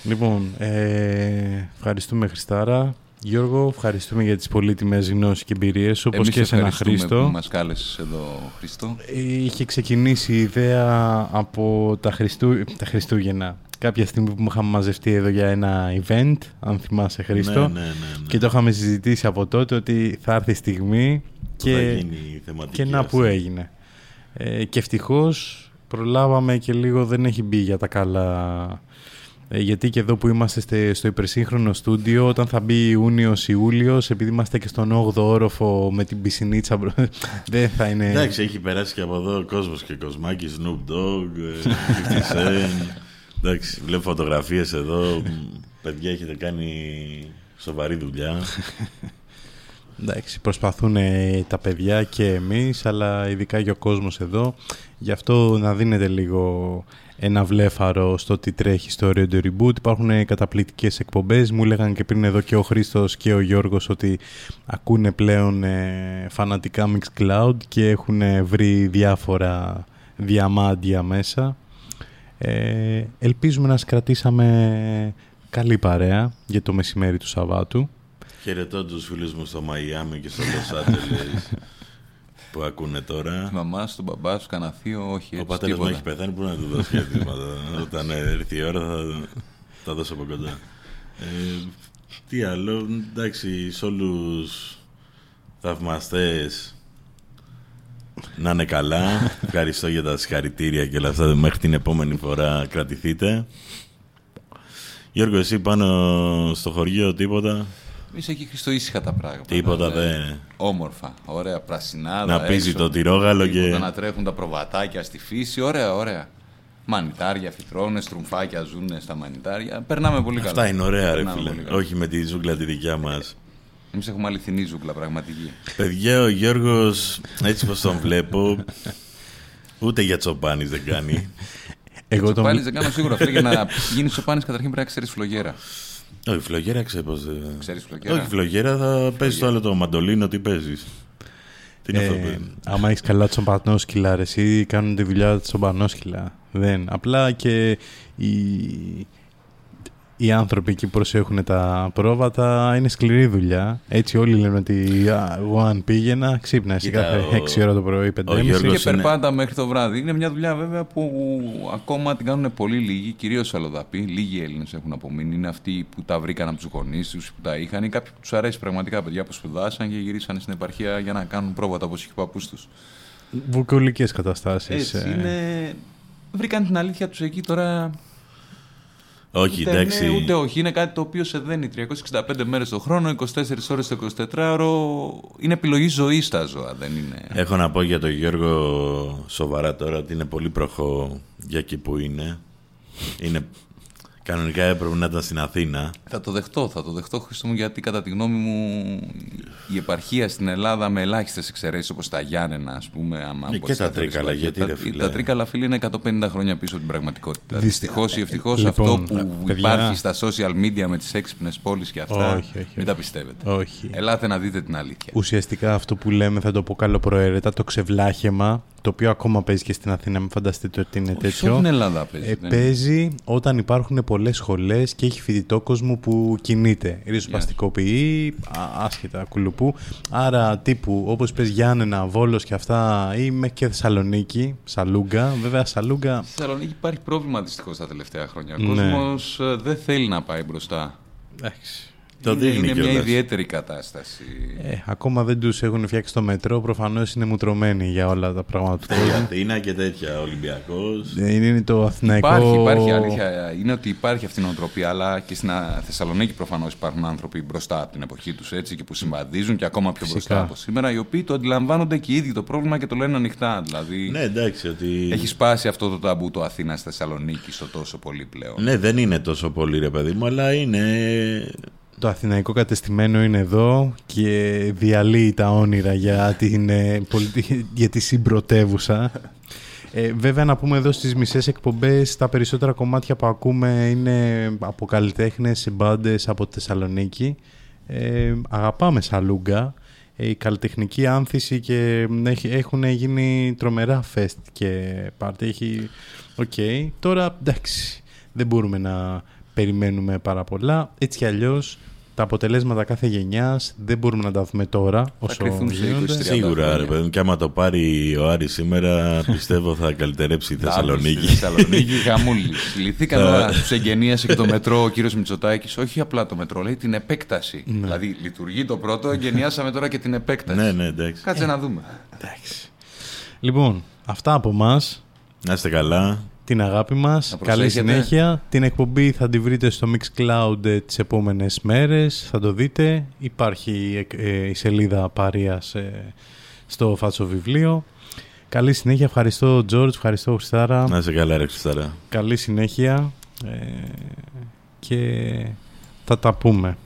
Λοιπόν, ε, ευχαριστούμε Χριστάρα. Γιώργο, ευχαριστούμε για τις πολύτιμες γνώσεις και εμπειρίες, όπως Εμείς και σε ένα ευχαριστούμε Χρήστο. που μας κάλεσες εδώ, Χριστό. Είχε ξεκινήσει η ιδέα από τα, Χριστού... τα Χριστούγεννα. Κάποια στιγμή που είχαμε μαζευτεί εδώ για ένα event, αν θυμάσαι Χρήστο. Ναι, ναι, ναι, ναι. Και το είχαμε συζητήσει από τότε ότι θα έρθει η στιγμή Που θα και, γίνει η θεματική και να αυτή. που έγινε. Ε, και ευτυχώς προλάβαμε και λίγο δεν έχει μπει για τα καλά. Ε, γιατί και εδώ που είμαστε στο υπερσύγχρονο στούντιο, όταν θα μπει Ιούνιος Ιούλιος, επειδή είμαστε και στον 8ο όροφο με την πισινίτσα, δεν θα είναι... Εντάξει, έχει περάσει και από εδώ κόσμος και κοσμάκι, Snoop Dogg, 50 ε, Cent. Εντάξει, βλέπω φωτογραφίες εδώ, παιδιά έχετε κάνει σοβαρή δουλειά. Εντάξει, προσπαθούν τα παιδιά και εμείς, αλλά ειδικά και ο κόσμος εδώ. Γι' αυτό να δίνετε λίγο ένα βλέφαρο στο τι τρέχει στο Radio Reboot. Υπάρχουν καταπληκτικές εκπομπές. Μου έλεγαν και πριν εδώ και ο Χρήστος και ο Γιώργος ότι ακούνε πλέον ε, φανατικά Mixcloud και έχουν βρει διάφορα διαμάντια μέσα. Ε, ελπίζουμε να σας κρατήσαμε καλή παρέα για το μεσημέρι του Σαββάτου. Χαιρετώ τους φίλους μου στο Μαϊάμι και στο Λος Άντελες που ακούνε τώρα. Μαμάς, τον μπαμπά σου, κανένα θείο, όχι. Έτσι, Ο πατέρας μου έχει πεθάνει, πού να του δώσει χαιρετίσματα. Όταν έρθει η ώρα θα τα δώσω από κοντά. Ε, τι άλλο, εντάξει, σε όλους θαυμαστές να είναι καλά. Ευχαριστώ για τα συγχαρητήρια και όλα αυτά. Μέχρι την επόμενη φορά κρατηθείτε. Γιώργο, εσύ πάνω στο χωριό τίποτα. Εμείς εκεί ήσυχα τα πράγματα. Τίποτα δεν. Όμορφα. Ωραία πρασινάδα. Να πίζει το τυρόγαλο και. Να τρέχουν τα προβατάκια στη φύση. Ωραία, ωραία. Μανιτάρια φυτρώνες, στρουμφάκια ζουν στα μανιτάρια. Περνάμε πολύ καλά. Αυτά είναι ωραία, ρε φίλε. Όχι με τη ζούγκλα τη δικιά μας. Εμείς έχουμε αληθινή ζούγκλα, πραγματική. Παιδιά, ο Γιώργος, έτσι πως τον βλέπω, ούτε για τσοπάνι δεν κάνει. Εγώ τον... δεν κάνω σίγουρα. για να γίνεις τσοπάνι, καταρχήν πρέπει να ξέρεις φλογέρα. Όχι, φλογέρα ξέρω πώς. Ξέρεις φλογέρα; Όχι, φλογέρα θα παίζει το άλλο το μαντολίνο, τι παίζεις; Τι είναι αυτό που ε, Άμα έχεις καλά τσομπανόσκυλα, ρε, εσύ κάνουν τη δουλειά τσομπανόσκυλα. Δεν. Απλά και η, οι άνθρωποι εκεί που προσέχουν τα πρόβατα είναι σκληρή δουλειά. Έτσι όλοι λένε ότι εγώ αν πήγαινα ξύπνα εσύ κάθε 6 ώρα το πρωί, 5 Και περπάτα μέχρι το βράδυ. Είναι μια δουλειά βέβαια που ακόμα την κάνουν πολύ λίγοι, κυρίως αλλοδαποί. Λίγοι Έλληνες έχουν απομείνει. Είναι αυτοί που τα βρήκαν από τους γονείς τους, που τα είχαν ή κάποιοι που τους αρέσει πραγματικά παιδιά που σπουδάσαν και γυρίσαν στην επαρχία για να κάνουν πρόβατα όπως είχε παππούς τους. Βουκολικές καταστάσεις. Έτσι ε. είναι. Βρήκαν την αλήθεια τους εκεί τώρα όχι, ούτε εντάξει. Ναι, ούτε όχι. Είναι κάτι το οποίο σε δένει 365 μέρες το χρόνο, 24 ώρες το 24ωρο. Είναι επιλογή ζωή τα ζώα, δεν είναι. Έχω να πω για τον Γιώργο σοβαρά τώρα ότι είναι πολύ προχώ για εκεί που είναι. Είναι Κανονικά έπρεπε να ήταν στην Αθήνα. Θα το δεχτώ, θα το δεχτώ, Χριστό μου, γιατί κατά τη γνώμη μου η επαρχία στην Ελλάδα με ελάχιστες εξαιρέσεις όπως τα Γιάννενα, ας πούμε. Άμα ε, και τα Τρίκαλα, γιατί τα, ρε φίλε. Τα Τρίκαλα, φίλε, είναι 150 χρόνια πίσω από την πραγματικότητα. Δυστυχώς ή ευτυχώς λοιπόν, αυτό που παιδιά... υπάρχει στα social media με τις έξυπνες πόλεις και αυτά. Όχι, όχι, μην τα πιστεύετε. Όχι. Ελάτε να δείτε την αλήθεια. Ουσιαστικά αυτό που λέμε, θα το πω καλοπροαίρετα, το ξεβλάχεμα το οποίο ακόμα παίζει και στην Αθήνα, μην φανταστείτε ότι είναι τέτοιο. Σε την Ελλάδα παίζει. Ε, παίζει όταν υπάρχουν πολλές σχολές και έχει φοιτητό κόσμο που κινείται. Ριζοσπαστικοποιεί, άσχετα κουλουπού. Άρα τύπου όπως πες Γιάννενα, Βόλος και αυτά, ή μέχρι και Θεσσαλονίκη, Σαλούγκα. Βέβαια, Σαλούγκα. Στη Θεσσαλονίκη υπάρχει πρόβλημα δυστυχώς τα τελευταία χρόνια. Ο ναι. κόσμο ε, δεν θέλει να πάει μπροστά. Εντάξει. Το είναι, είναι μια ιδιαίτερη κατάσταση. Ε, ακόμα δεν τους έχουν φτιάξει το μετρό. Προφανώς είναι μουτρωμένοι για όλα τα πράγματα του κόσμου. Αθήνα και τέτοια, Ολυμπιακός. Ε, είναι το αθηναϊκό. Υπάρχει, υπάρχει αλήθεια. Είναι ότι υπάρχει αυτή η νοοτροπία, αλλά και στην Θεσσαλονίκη προφανώς υπάρχουν άνθρωποι μπροστά από την εποχή τους έτσι και που συμβαδίζουν και ακόμα πιο μπροστά από σήμερα, οι οποίοι το αντιλαμβάνονται και οι ίδιοι το πρόβλημα και το λένε ανοιχτά. Δηλαδή, ναι, εντάξει, ότι... Έχει σπάσει αυτό το ταμπού το Αθήνα Θεσσαλονίκη στο τόσο πολύ πλέον. Ναι, δεν είναι τόσο πολύ ρε παιδί μου, αλλά είναι το αθηναϊκό κατεστημένο είναι εδώ και διαλύει τα όνειρα για, την, ε, για τη συμπρωτεύουσα. Ε, βέβαια να πούμε εδώ στις μισές εκπομπές τα περισσότερα κομμάτια που ακούμε είναι από καλλιτέχνες, μπάντες από Θεσσαλονίκη. Ε, αγαπάμε Σαλούγκα. Ε, η καλλιτεχνική άνθηση και έχουν γίνει τρομερά φεστ και πάρτι. Έχει... Οκ. Τώρα εντάξει, δεν μπορούμε να περιμένουμε πάρα πολλά. Έτσι κι αλλιώς τα αποτελέσματα κάθε γενιάς δεν μπορούμε να τα δούμε τώρα. Όσο γίνονται. Σίγουρα, ρε παιδί Και άμα το πάρει ο Άρης σήμερα, πιστεύω θα καλυτερέψει η Θεσσαλονίκη. Η Θεσσαλονίκη, χαμούλη. Λυθήκαν τώρα το εγκαινίασε και το μετρό ο κύριος Μητσοτάκης. Όχι απλά το μετρό, λέει την επέκταση. Ναι. Δηλαδή λειτουργεί το πρώτο, εγκαινιάσαμε τώρα και την επέκταση. Ναι, ναι, εντάξει. Κάτσε να δούμε. Εντάξει. Λοιπόν, αυτά από εμά Να είστε καλά. Την αγάπη μας. Να Καλή προσέχετε. συνέχεια. Την εκπομπή θα τη βρείτε στο Mixcloud ε, τις επόμενες μέρες. Θα το δείτε. Υπάρχει ε, η σελίδα Παρίας ε, στο Φάτσο Βιβλίο. Καλή συνέχεια. Ευχαριστώ George, ευχαριστώ Χριστάρα. Να είστε καλά, ρε Χριστάρα. Καλή συνέχεια. Ε, και θα τα πούμε.